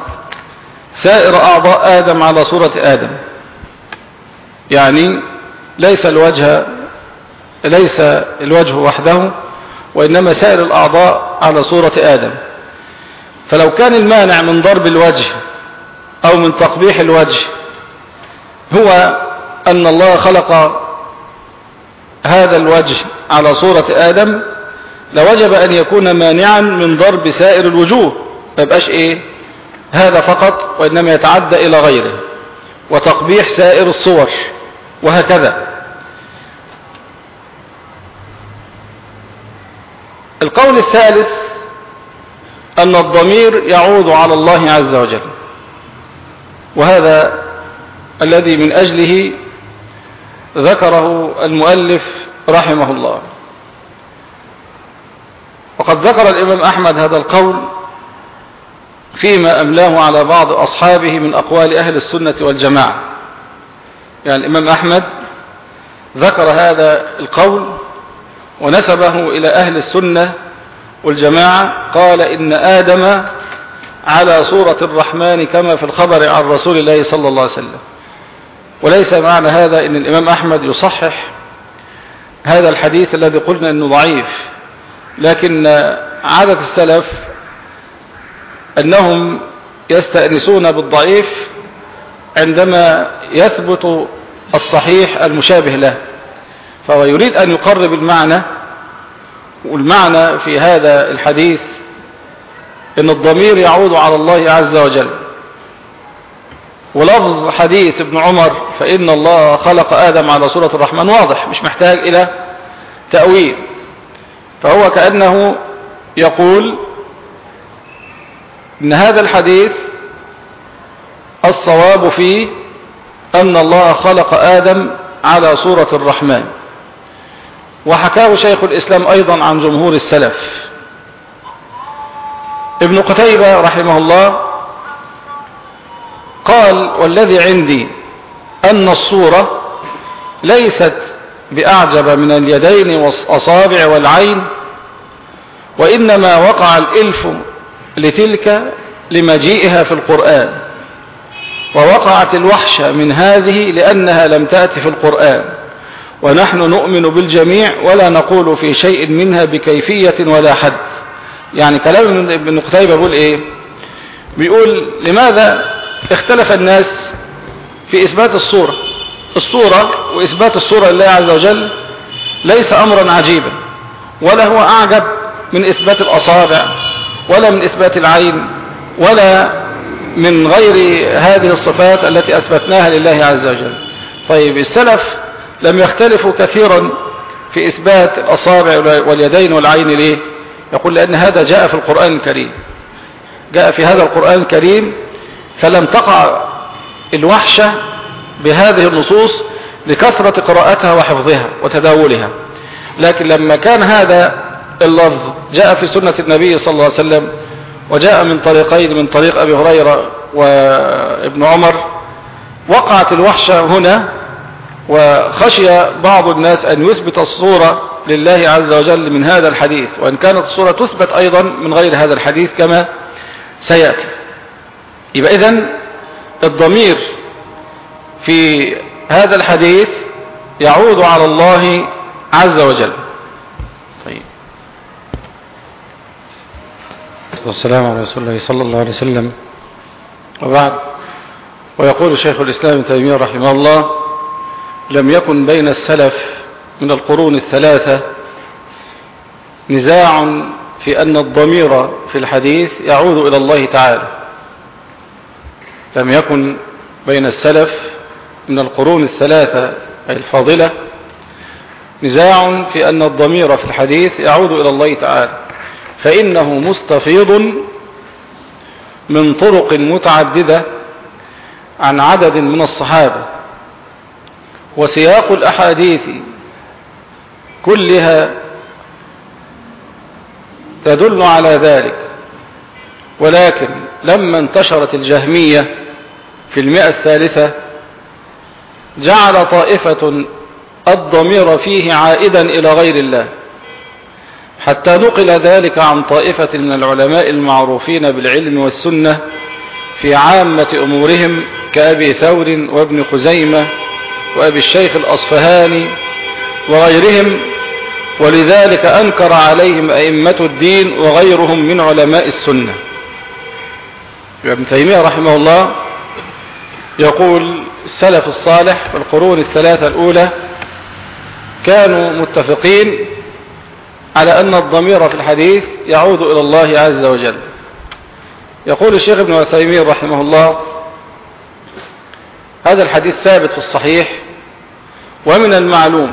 سائر أعضاء آدم على صورة آدم. يعني ليس الوجه ليس الوجه وحده وإنما سائر الأعضاء على صورة آدم. فلو كان المانع من ضرب الوجه أو من تقبيح الوجه هو أن الله خلق هذا الوجه على صورة آدم لوجب أن يكون مانعا من ضرب سائر الوجوه ما يبقاش إيه؟ هذا فقط وإنما يتعدى إلى غيره وتقبيح سائر الصور وهكذا. القول الثالث أن الضمير يعود على الله عز وجل. وهذا الذي من أجله ذكره المؤلف رحمه الله. وقد ذكر الإمام أحمد هذا القول فيما أملاه على بعض أصحابه من أقوال أهل السنة والجماعة. يعني الإمام أحمد ذكر هذا القول ونسبه إلى أهل السنة والجماعة قال إن آدم على صورة الرحمن كما في الخبر عن رسول الله صلى الله عليه وسلم. وليس معنى هذا أن الإمام أحمد يصحح هذا الحديث الذي قلنا أنه ضعيف لكن عادة السلف أنهم يستأنسون بالضعيف عندما يثبت الصحيح المشابه له فهو يريد أن يقرب المعنى والمعنى في هذا الحديث إن الضمير يعود على الله عز وجل. ولفظ حديث ابن عمر فإن الله خلق آدم على صورة الرحمن واضح مش محتاج إلى تأويل. فهو كأنه يقول إن هذا الحديث الصواب فيه أن الله خلق آدم على صورة الرحمن. وحكاه شيخ الإسلام أيضا عن جمهور السلف. ابن قتيبة رحمه الله قال والذي عندي أن الصورة ليست بأعجب من اليدين والأصابع والعين وإنما وقع الإلف لتلك لمجيئها في القرآن ووقعت الوحشة من هذه لأنها لم تأتي في القرآن. ونحن نؤمن بالجميع ولا نقول في شيء منها بكيفية ولا حد. يعني كلام ابن قتيبة بيقول إيه؟ بيقول لماذا اختلف الناس في إثبات الصورة؟ الصورة وإثبات الصورة لله عز وجل ليس امرا عجيبا ولا هو أعجب من إثبات الأصابع ولا من إثبات العين ولا من غير هذه الصفات التي أثبتناها لله عز وجل. طيب السلف لم يختلفوا كثيرا في إثبات الأصابع واليدين والعين. ليه؟ يقول لأن هذا جاء في القرآن الكريم. جاء في هذا القرآن الكريم فلم تقع الوحشة بهذه النصوص لكثرة قراءتها وحفظها وتداولها. لكن لما كان هذا اللفظ جاء في سنة النبي صلى الله عليه وسلم وجاء من طريقين من طريق أبي هريرة وابن عمر وقعت الوحشة هنا وخشي بعض الناس أن يثبت الصورة لله عز وجل من هذا الحديث وإن كانت الصورة تثبت أيضا من غير هذا الحديث كما سيأتي. يبقى إذن الضمير في هذا الحديث يعود على الله عز وجل. طيب. والسلام على رسول الله صلى الله عليه وسلم. وبعد. ويقول شيخ الإسلام تيمية رحمه الله لم يكن بين السلف من القرون الثلاثة نزاع في أن الضمير في الحديث يعود إلى الله تعالى. لم يكن بين السلف من القرون الثلاثة أي الفاضلة نزاع في أن الضمير في الحديث يعود إلى الله تعالى. فإنه مستفيض من طرق متعددة عن عدد من الصحابة. وسياق الأحاديث كلها تدل على ذلك. ولكن لما انتشرت الجهمية في المئة الثالثة جعل طائفة الضمير فيه عائدا إلى غير الله حتى نقل ذلك عن طائفة من العلماء المعروفين بالعلم والسنة في عامة أمورهم كأبي ثور وابن خزيمة وأبي الشيخ الأصفهاني وغيرهم ولذلك أنكر عليهم أئمة الدين وغيرهم من علماء السنة. ابن تيمية رحمه الله يقول السلف الصالح في القرون الثلاثة الأولى كانوا متفقين على أن الضمير في الحديث يعود إلى الله عز وجل. يقول الشيخ ابن عثيمين رحمه الله هذا الحديث ثابت في الصحيح ومن المعلوم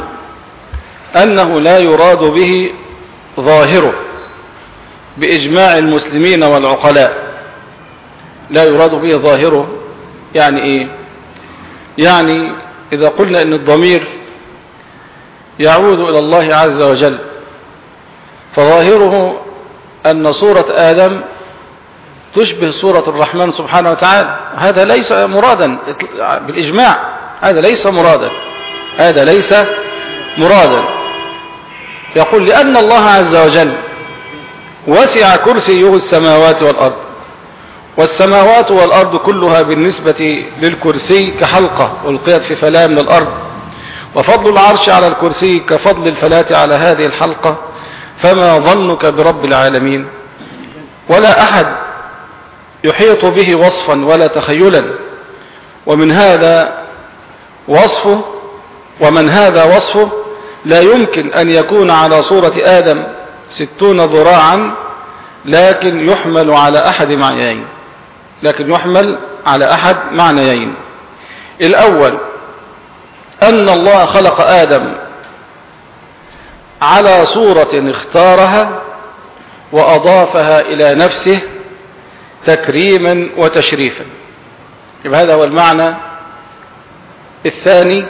أنه لا يراد به ظاهره بإجماع المسلمين والعقلاء. لا يراد به ظاهره. يعني إيه؟ يعني إذا قلنا أن الضمير يعود إلى الله عز وجل فظاهره أن صورة آدم تشبه صورة الرحمن سبحانه وتعالى. هذا ليس مرادا بالإجماع هذا ليس مرادا. هذا ليس مرادا. يقول لأن الله عز وجل وسع كرسيه السماوات والأرض والسماوات والأرض كلها بالنسبة للكرسي كحلقة ألقيت في فلاة من الأرض وفضل العرش على الكرسي كفضل الفلاة على هذه الحلقة فما ظنك برب العالمين؟ ولا أحد يحيط به وصفا ولا تخيلا ومن هذا وصفه ومن هذا وصفه لا يمكن أن يكون على صورة آدم ستون ذراعا لكن يحمل على أحد معنيين. لكن يحمل على أحد معنيين. الأول أن الله خلق آدم على صورة اختارها وأضافها إلى نفسه تكريما وتشريفا. هذا هو المعنى الثاني.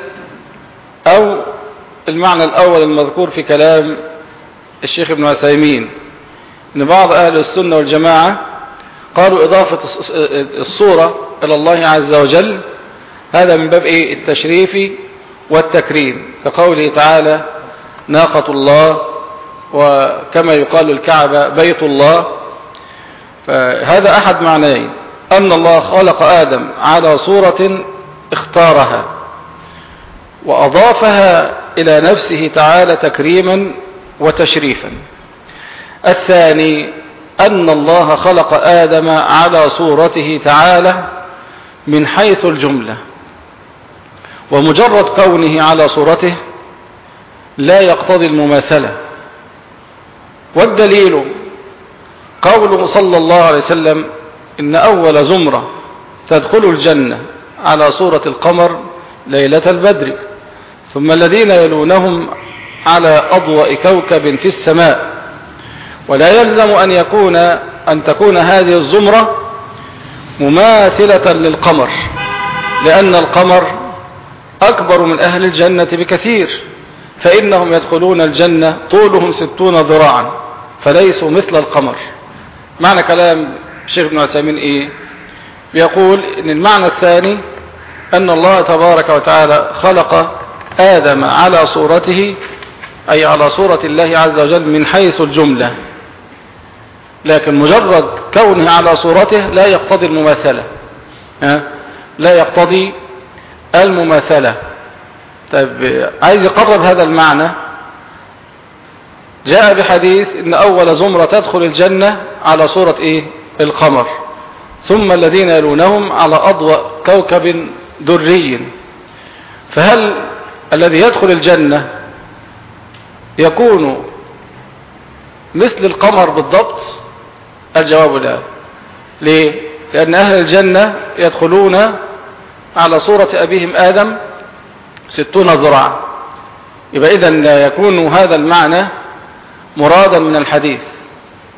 أو المعنى الأول المذكور في كلام الشيخ ابن عثيمين أن بعض أهل السنة والجماعة قالوا إضافة الصورة إلى الله عز وجل هذا من باب إيه؟ التشريف والتكريم كقوله تعالى ناقة الله وكما يقال الكعبة بيت الله. فهذا أحد معنيين أن الله خلق آدم على صورة اختارها. وأضافها إلى نفسه تعالى تكريما وتشريفا. الثاني أن الله خلق آدم على صورته تعالى من حيث الجملة ومجرد كونه على صورته لا يقتضي المماثلة. والدليل قوله صلى الله عليه وسلم إن أول زمرة تدخل الجنة على صورة القمر ليلة البدر. ثم الذين يلونهم على أضواء كوكب في السماء. ولا يلزم أن يكون أن تكون هذه الزمرة مماثلة للقمر لأن القمر أكبر من أهل الجنة بكثير فإنهم يدخلون الجنة طولهم ستون ذراعا فليسوا مثل القمر. معنى كلام الشيخ ابن عثيمين إيه؟ بيقول إن المعنى الثاني أن الله تبارك وتعالى خلق آدم على صورته أي على صورة الله عز وجل من حيث الجملة. لكن مجرد كونه على صورته لا يقتضي المماثلة؟ لا يقتضي المماثلة. طيب عايز يقرب هذا المعنى. جاء بحديث إن أول زمرة تدخل الجنة على صورة إيه؟ القمر. ثم الذين يلونهم على اضوء كوكب دري. فهل الذي يدخل الجنة يكون مثل القمر بالضبط؟ الجواب لا. ليه؟ لأن أهل الجنة يدخلون على صورة أبيهم آدم ستون ذراعا يبقى إذا لا يكون هذا المعنى مرادا من الحديث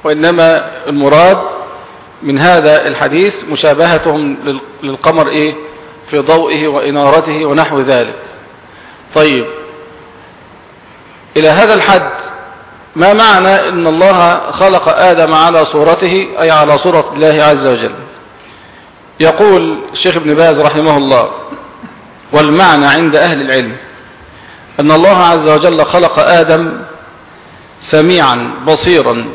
وإنما المراد من هذا الحديث مشابهتهم للقمر إيه؟ في ضوئه وإنارته ونحو ذلك. طيب. إلى هذا الحد ما معنى أن الله خلق آدم على صورته أي على صورة الله عز وجل؟ يقول الشيخ ابن باز رحمه الله والمعنى عند أهل العلم أن الله عز وجل خلق آدم سميعا بصيرا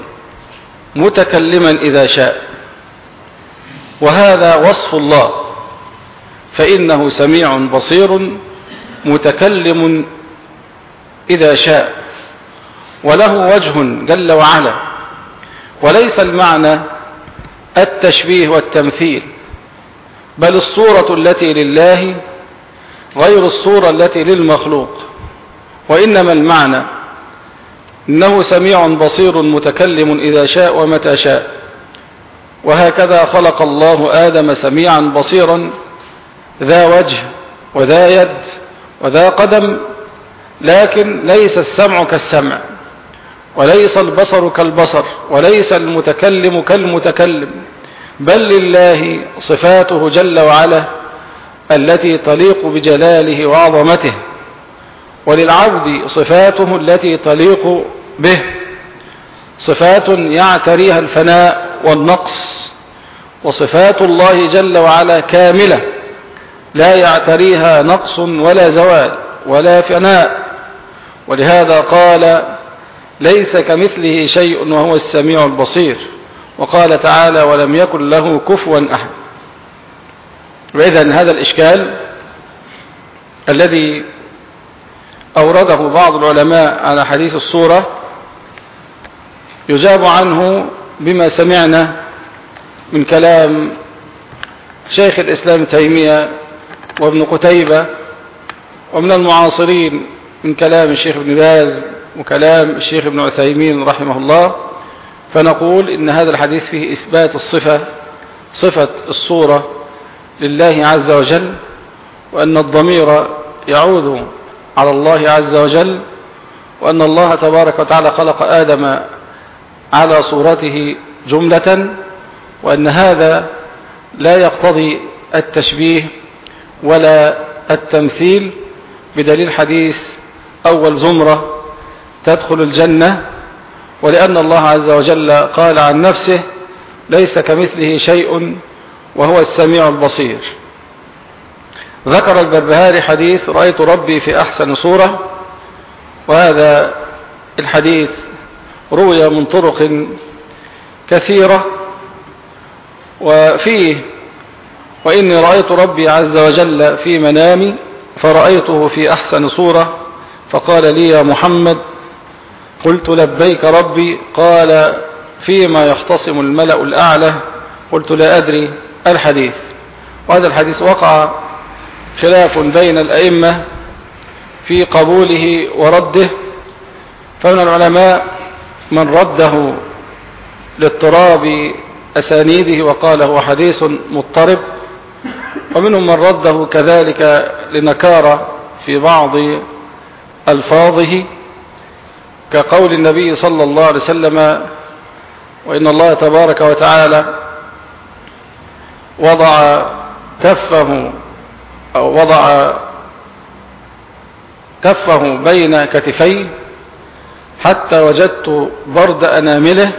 متكلما إذا شاء. وهذا وصف الله فإنه سميع بصير متكلم إذا شاء وله وجه جل وعلا وليس المعنى التشبيه والتمثيل بل الصورة التي لله غير الصورة التي للمخلوق وإنما المعنى إنه سميع بصير متكلم إذا شاء ومتى شاء وهكذا خلق الله آدم سميعا بصيرا ذا وجه وذا يد وذا قدم لكن ليس السمع كالسمع وليس البصر كالبصر وليس المتكلم كالمتكلم بل لله صفاته جل وعلا التي تليق بجلاله وعظمته وللعبد صفاته التي تليق به صفات يعتريها الفناء والنقص وصفات الله جل وعلا كاملة. لا يعتريها نقص ولا زوال ولا فناء. ولهذا قال ليس كمثله شيء وهو السميع البصير. وقال تعالى ولم يكن له كفوا أحد. وإذا هذا الإشكال الذي أورده بعض العلماء على حديث الصورة يجاب عنه بما سمعنا من كلام شيخ الإسلام تيمية وابن قتيبة ومن المعاصرين من كلام الشيخ ابن باز وكلام الشيخ ابن عثيمين رحمه الله فنقول إن هذا الحديث فيه إثبات الصفة صفة الصورة لله عز وجل وأن الضمير يعود على الله عز وجل وأن الله تبارك وتعالى خلق آدم على صورته جملة وأن هذا لا يقتضي التشبيه ولا التمثيل بدليل حديث أول زمرة تدخل الجنة ولأن الله عز وجل قال عن نفسه ليس كمثله شيء وهو السميع البصير. ذكر البربهاري حديث رأيت ربي في أحسن صورة وهذا الحديث روي من طرق كثيرة وفيه وإني رأيت ربي عز وجل في منامي فرأيته في أحسن صورة فقال لي يا محمد قلت لبيك ربي قال فيما يختصم الملأ الأعلى؟ قلت لا أدري الحديث. وهذا الحديث وقع خلاف بين الأئمة في قبوله ورده فمن العلماء من رده لاضطراب أسانيده وقال هو حديث مضطرب. ومنهم من رده كذلك لنكارة في بعض ألفاظه كقول النبي صلى الله عليه وسلم وإن الله تبارك وتعالى وضع كفه أو وضع كفه بين كتفي حتى وجدت برد أنامله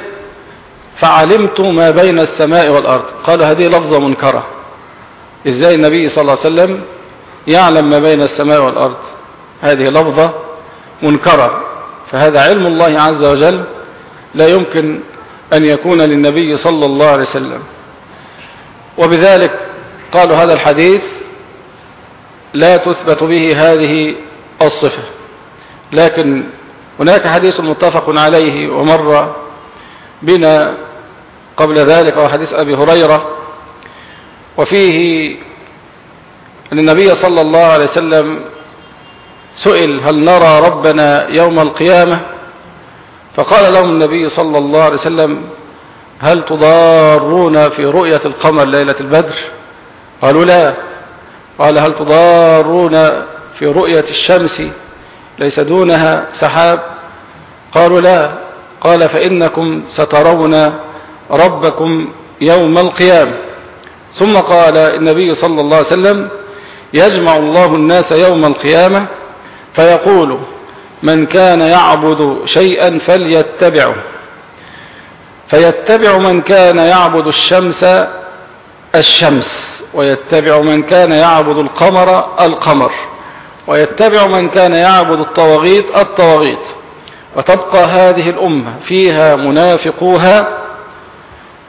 فعلمت ما بين السماء والأرض. قال هذه لفظة منكرة. إزاي النبي صلى الله عليه وسلم يعلم ما بين السماء والأرض؟ هذه لفظة منكرة. فهذا علم الله عز وجل لا يمكن أن يكون للنبي صلى الله عليه وسلم. وبذلك قالوا هذا الحديث لا تثبت به هذه الصفة. لكن هناك حديث متفق عليه ومر بنا قبل ذلك وحديث أبي هريرة وفيه أن النبي صلى الله عليه وسلم سئل هل نرى ربنا يوم القيامة؟ فقال لهم النبي صلى الله عليه وسلم هل تضارون في رؤية القمر ليلة البدر؟ قالوا لا. قال هل تضارون في رؤية الشمس ليس دونها سحاب؟ قالوا لا. قال فإنكم سترون ربكم يوم القيامة. ثم قال النبي صلى الله عليه وسلم يجمع الله الناس يوم القيامة فيقول من كان يعبد شيئا فليتبعه فيتبع من كان يعبد الشمس الشمس ويتبع من كان يعبد القمر القمر ويتبع من كان يعبد الطواغيت الطواغيت وتبقى هذه الأمة فيها منافقوها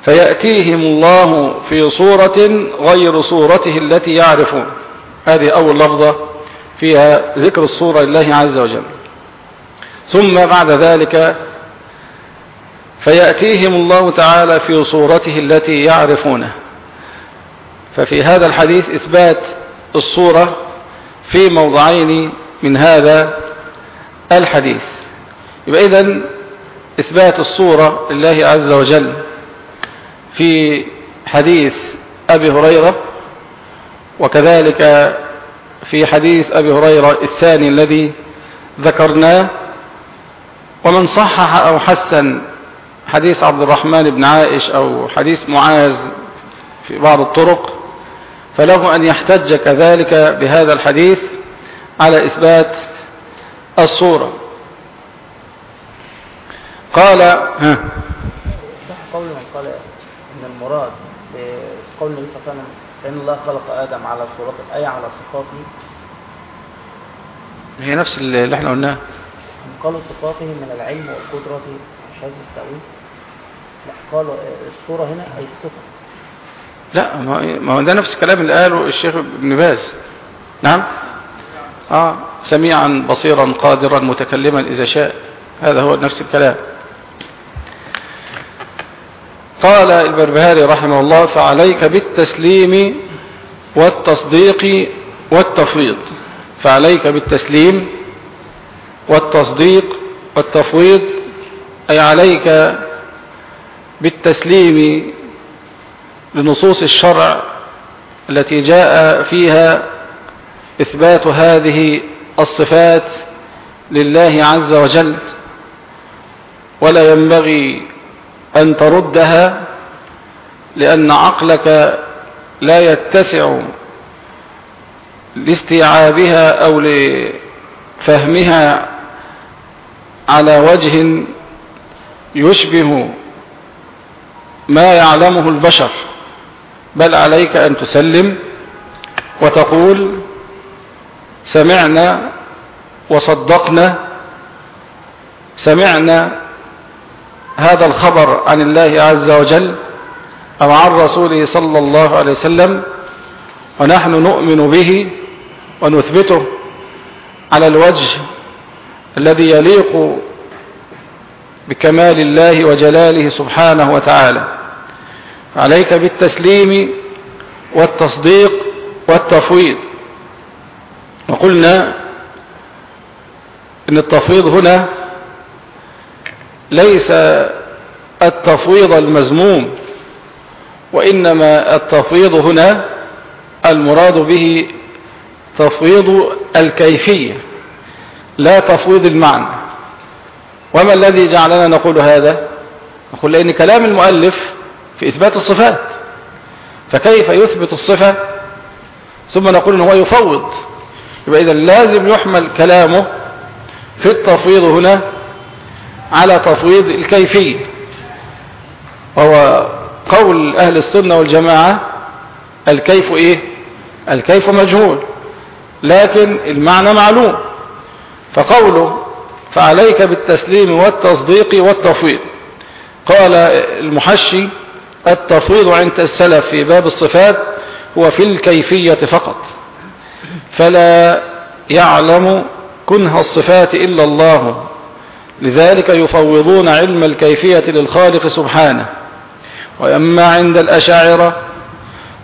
فيأتيهم الله في صورة غير صورته التي يعرفون. هذه أول لفظة فيها ذكر الصورة لله عز وجل. ثم بعد ذلك فيأتيهم الله تعالى في صورته التي يعرفونه. ففي هذا الحديث إثبات الصورة في موضعين من هذا الحديث. يبقى إذن إثبات الصورة لله عز وجل في حديث أبي هريرة وكذلك في حديث أبي هريرة الثاني الذي ذكرناه ومن صحح أو حسن حديث عبد الرحمن بن عائش أو حديث معاذ في بعض الطرق فله أن يحتج كذلك بهذا الحديث على إثبات الصورة. قال قال ان المراد بقول النبي صلى الله عليه وسلم فان الله خلق آدم على صورته أي على صفاته؟ هي نفس اللي إحنا قلناه هم قالوا صفاته من العلم والقدرة مش هذا التأويل لا قالوا الصورة هنا أي الصفة لا ما هو ده نفس الكلام اللي قاله الشيخ ابن باز. نعم؟ آه سميعا بصيرا قادرا متكلما إذا شاء. هذا هو نفس الكلام. قال البربهاري رحمه الله فعليك بالتسليم والتصديق والتفويض. فعليك بالتسليم والتصديق والتفويض أي عليك بالتسليم لنصوص الشرع التي جاء فيها إثبات هذه الصفات لله عز وجل. ولا ينبغي أن تردها لأن عقلك لا يتسع لاستيعابها أو لفهمها على وجه يشبه ما يعلمه البشر. بل عليك أن تسلم وتقول سمعنا وصدقنا سمعنا هذا الخبر عن الله عز وجل أو عن رسوله صلى الله عليه وسلم ونحن نؤمن به ونثبته على الوجه الذي يليق بكمال الله وجلاله سبحانه وتعالى. عليك بالتسليم والتصديق والتفويض. وقلنا إن التفويض هنا ليس التفويض المزموم وإنما التفويض هنا المراد به تفويض الكيفية لا تفويض المعنى. وما الذي جعلنا نقول هذا؟ نقول لأن كلام المؤلف في إثبات الصفات فكيف يثبت الصفة؟ ثم نقول أنه يفوض. يبقى إذا لازم يحمل كلامه في التفويض هنا على تفويض الكيفية. وهو قول أهل السنة والجماعة الكيف إيه؟ الكيف مجهول لكن المعنى معلوم. فقوله فعليك بالتسليم والتصديق والتفويض قال المحشي التفويض عند السلف في باب الصفات هو في الكيفية فقط فلا يعلم كنه الصفات إلا الله. لذلك يفوضون علم الكيفية للخالق سبحانه. وأما عند الأشاعرة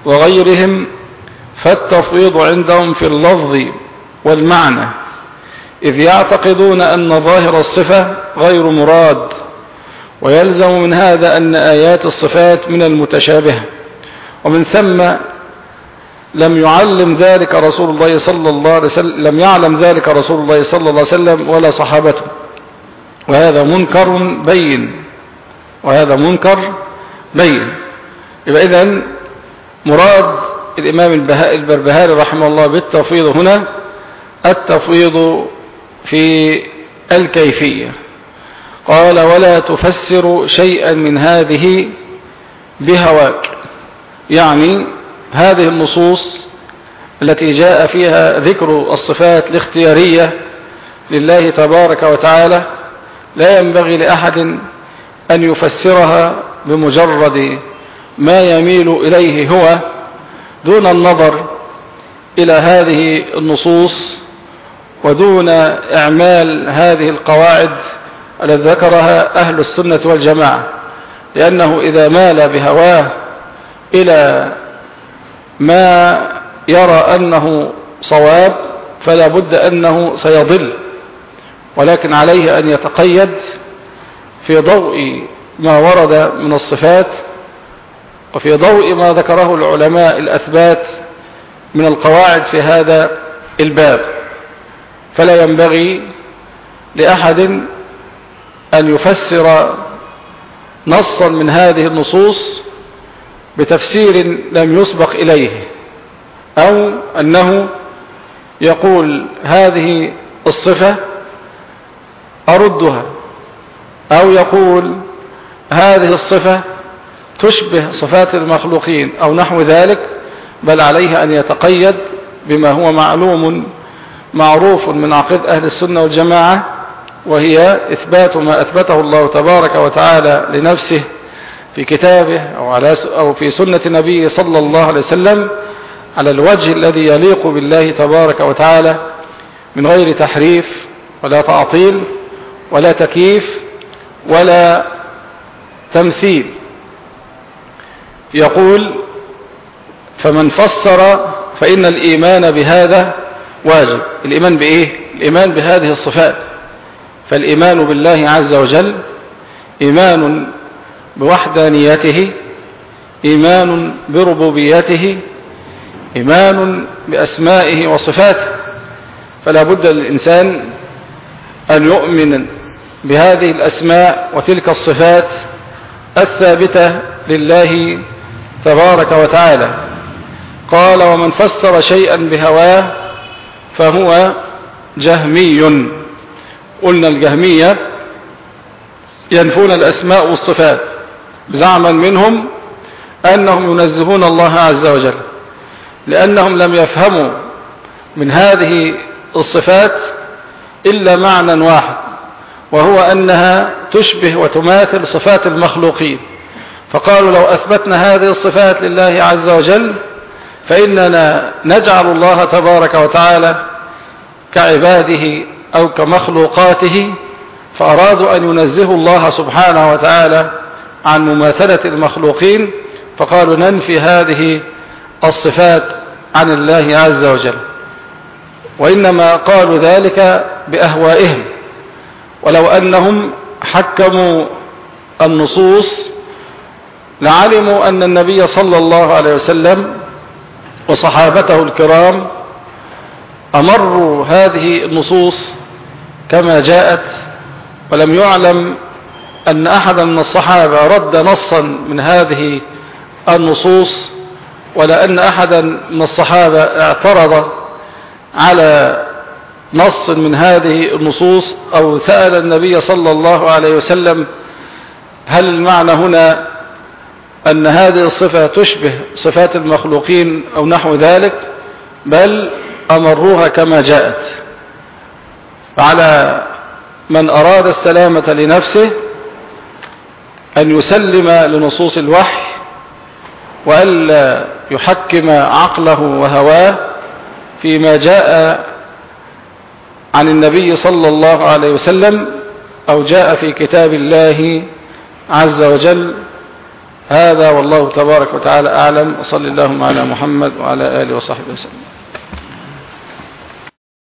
وغيرهم فالتفويض عندهم في اللفظ والمعنى إذ يعتقدون أن ظاهر الصفة غير مراد ويلزم من هذا أن آيات الصفات من المتشابهة ومن ثم لم يعلم ذلك رسول الله صلى الله عليه وسلم لم يعلم ذلك رسول الله صلى الله عليه وسلم ولا صحابته. وهذا منكر بين. وهذا منكر بين. يبقى إذن مراد الإمام البربهاري رحمه الله بالتفويض هنا التفويض في الكيفية. قال ولا تفسر شيئا من هذه بهواك. يعني هذه النصوص التي جاء فيها ذكر الصفات الاختيارية لله تبارك وتعالى لا ينبغي لأحد أن يفسرها بمجرد ما يميل إليه هو دون النظر إلى هذه النصوص ودون إعمال هذه القواعد التي ذكرها أهل السنة والجماعة لأنه إذا مال بهواه إلى ما يرى أنه صواب فلا بد أنه سيضل. ولكن عليه أن يتقيد في ضوء ما ورد من الصفات وفي ضوء ما ذكره العلماء الأثبات من القواعد في هذا الباب. فلا ينبغي لأحد أن يفسر نصا من هذه النصوص بتفسير لم يسبق إليه أو أنه يقول هذه الصفة أردها أو يقول هذه الصفة تشبه صفات المخلوقين أو نحو ذلك بل عليه أن يتقيد بما هو معلوم معروف من عقيد أهل السنة والجماعة وهي إثبات ما أثبته الله تبارك وتعالى لنفسه في كتابه أو, على أو في سنة نبيه صلى الله عليه وسلم على الوجه الذي يليق بالله تبارك وتعالى من غير تحريف ولا تعطيل. ولا تكييف ولا تمثيل. يقول فمن فسر فإن الإيمان بهذا واجب. الإيمان بإيه؟ الإيمان بهذه الصفات. فالإيمان بالله عز وجل إيمان بوحدانيته إيمان بربوبيته إيمان بأسمائه وصفاته. فلا بد للإنسان أن يؤمن بهذه الأسماء وتلك الصفات الثابتة لله تبارك وتعالى. قال ومن فسر شيئا بهواه فهو جهمي. قلنا الجهمية ينفون الأسماء والصفات زعما منهم أنهم ينزهون الله عز وجل لأنهم لم يفهموا من هذه الصفات إلا معنى واحد وهو أنها تشبه وتماثل صفات المخلوقين. فقالوا لو أثبتنا هذه الصفات لله عز وجل فإننا نجعل الله تبارك وتعالى كعباده أو كمخلوقاته فأرادوا أن ينزهوا الله سبحانه وتعالى عن مماثلة المخلوقين فقالوا ننفي هذه الصفات عن الله عز وجل. وإنما قالوا ذلك بأهوائهم. ولو أنهم حكموا النصوص لعلموا أن النبي صلى الله عليه وسلم وصحابته الكرام أمروا هذه النصوص كما جاءت ولم يعلم أن أحدا من الصحابة رد نصا من هذه النصوص ولا أن أحدا من الصحابة اعترض على نص من هذه النصوص أو سأل النبي صلى الله عليه وسلم. هل المعنى هنا أن هذه الصفة تشبه صفات المخلوقين أو نحو ذلك؟ بل أمروها كما جاءت. على من أراد السلامة لنفسه أن يسلم لنصوص الوحي وألا يحكم عقله وهواه فيما جاء عن النبي صلى الله عليه وسلم أو جاء في كتاب الله عز وجل هذا والله تبارك وتعالى أعلم وصل اللهم على محمد وعلى آله وصحبه وسلم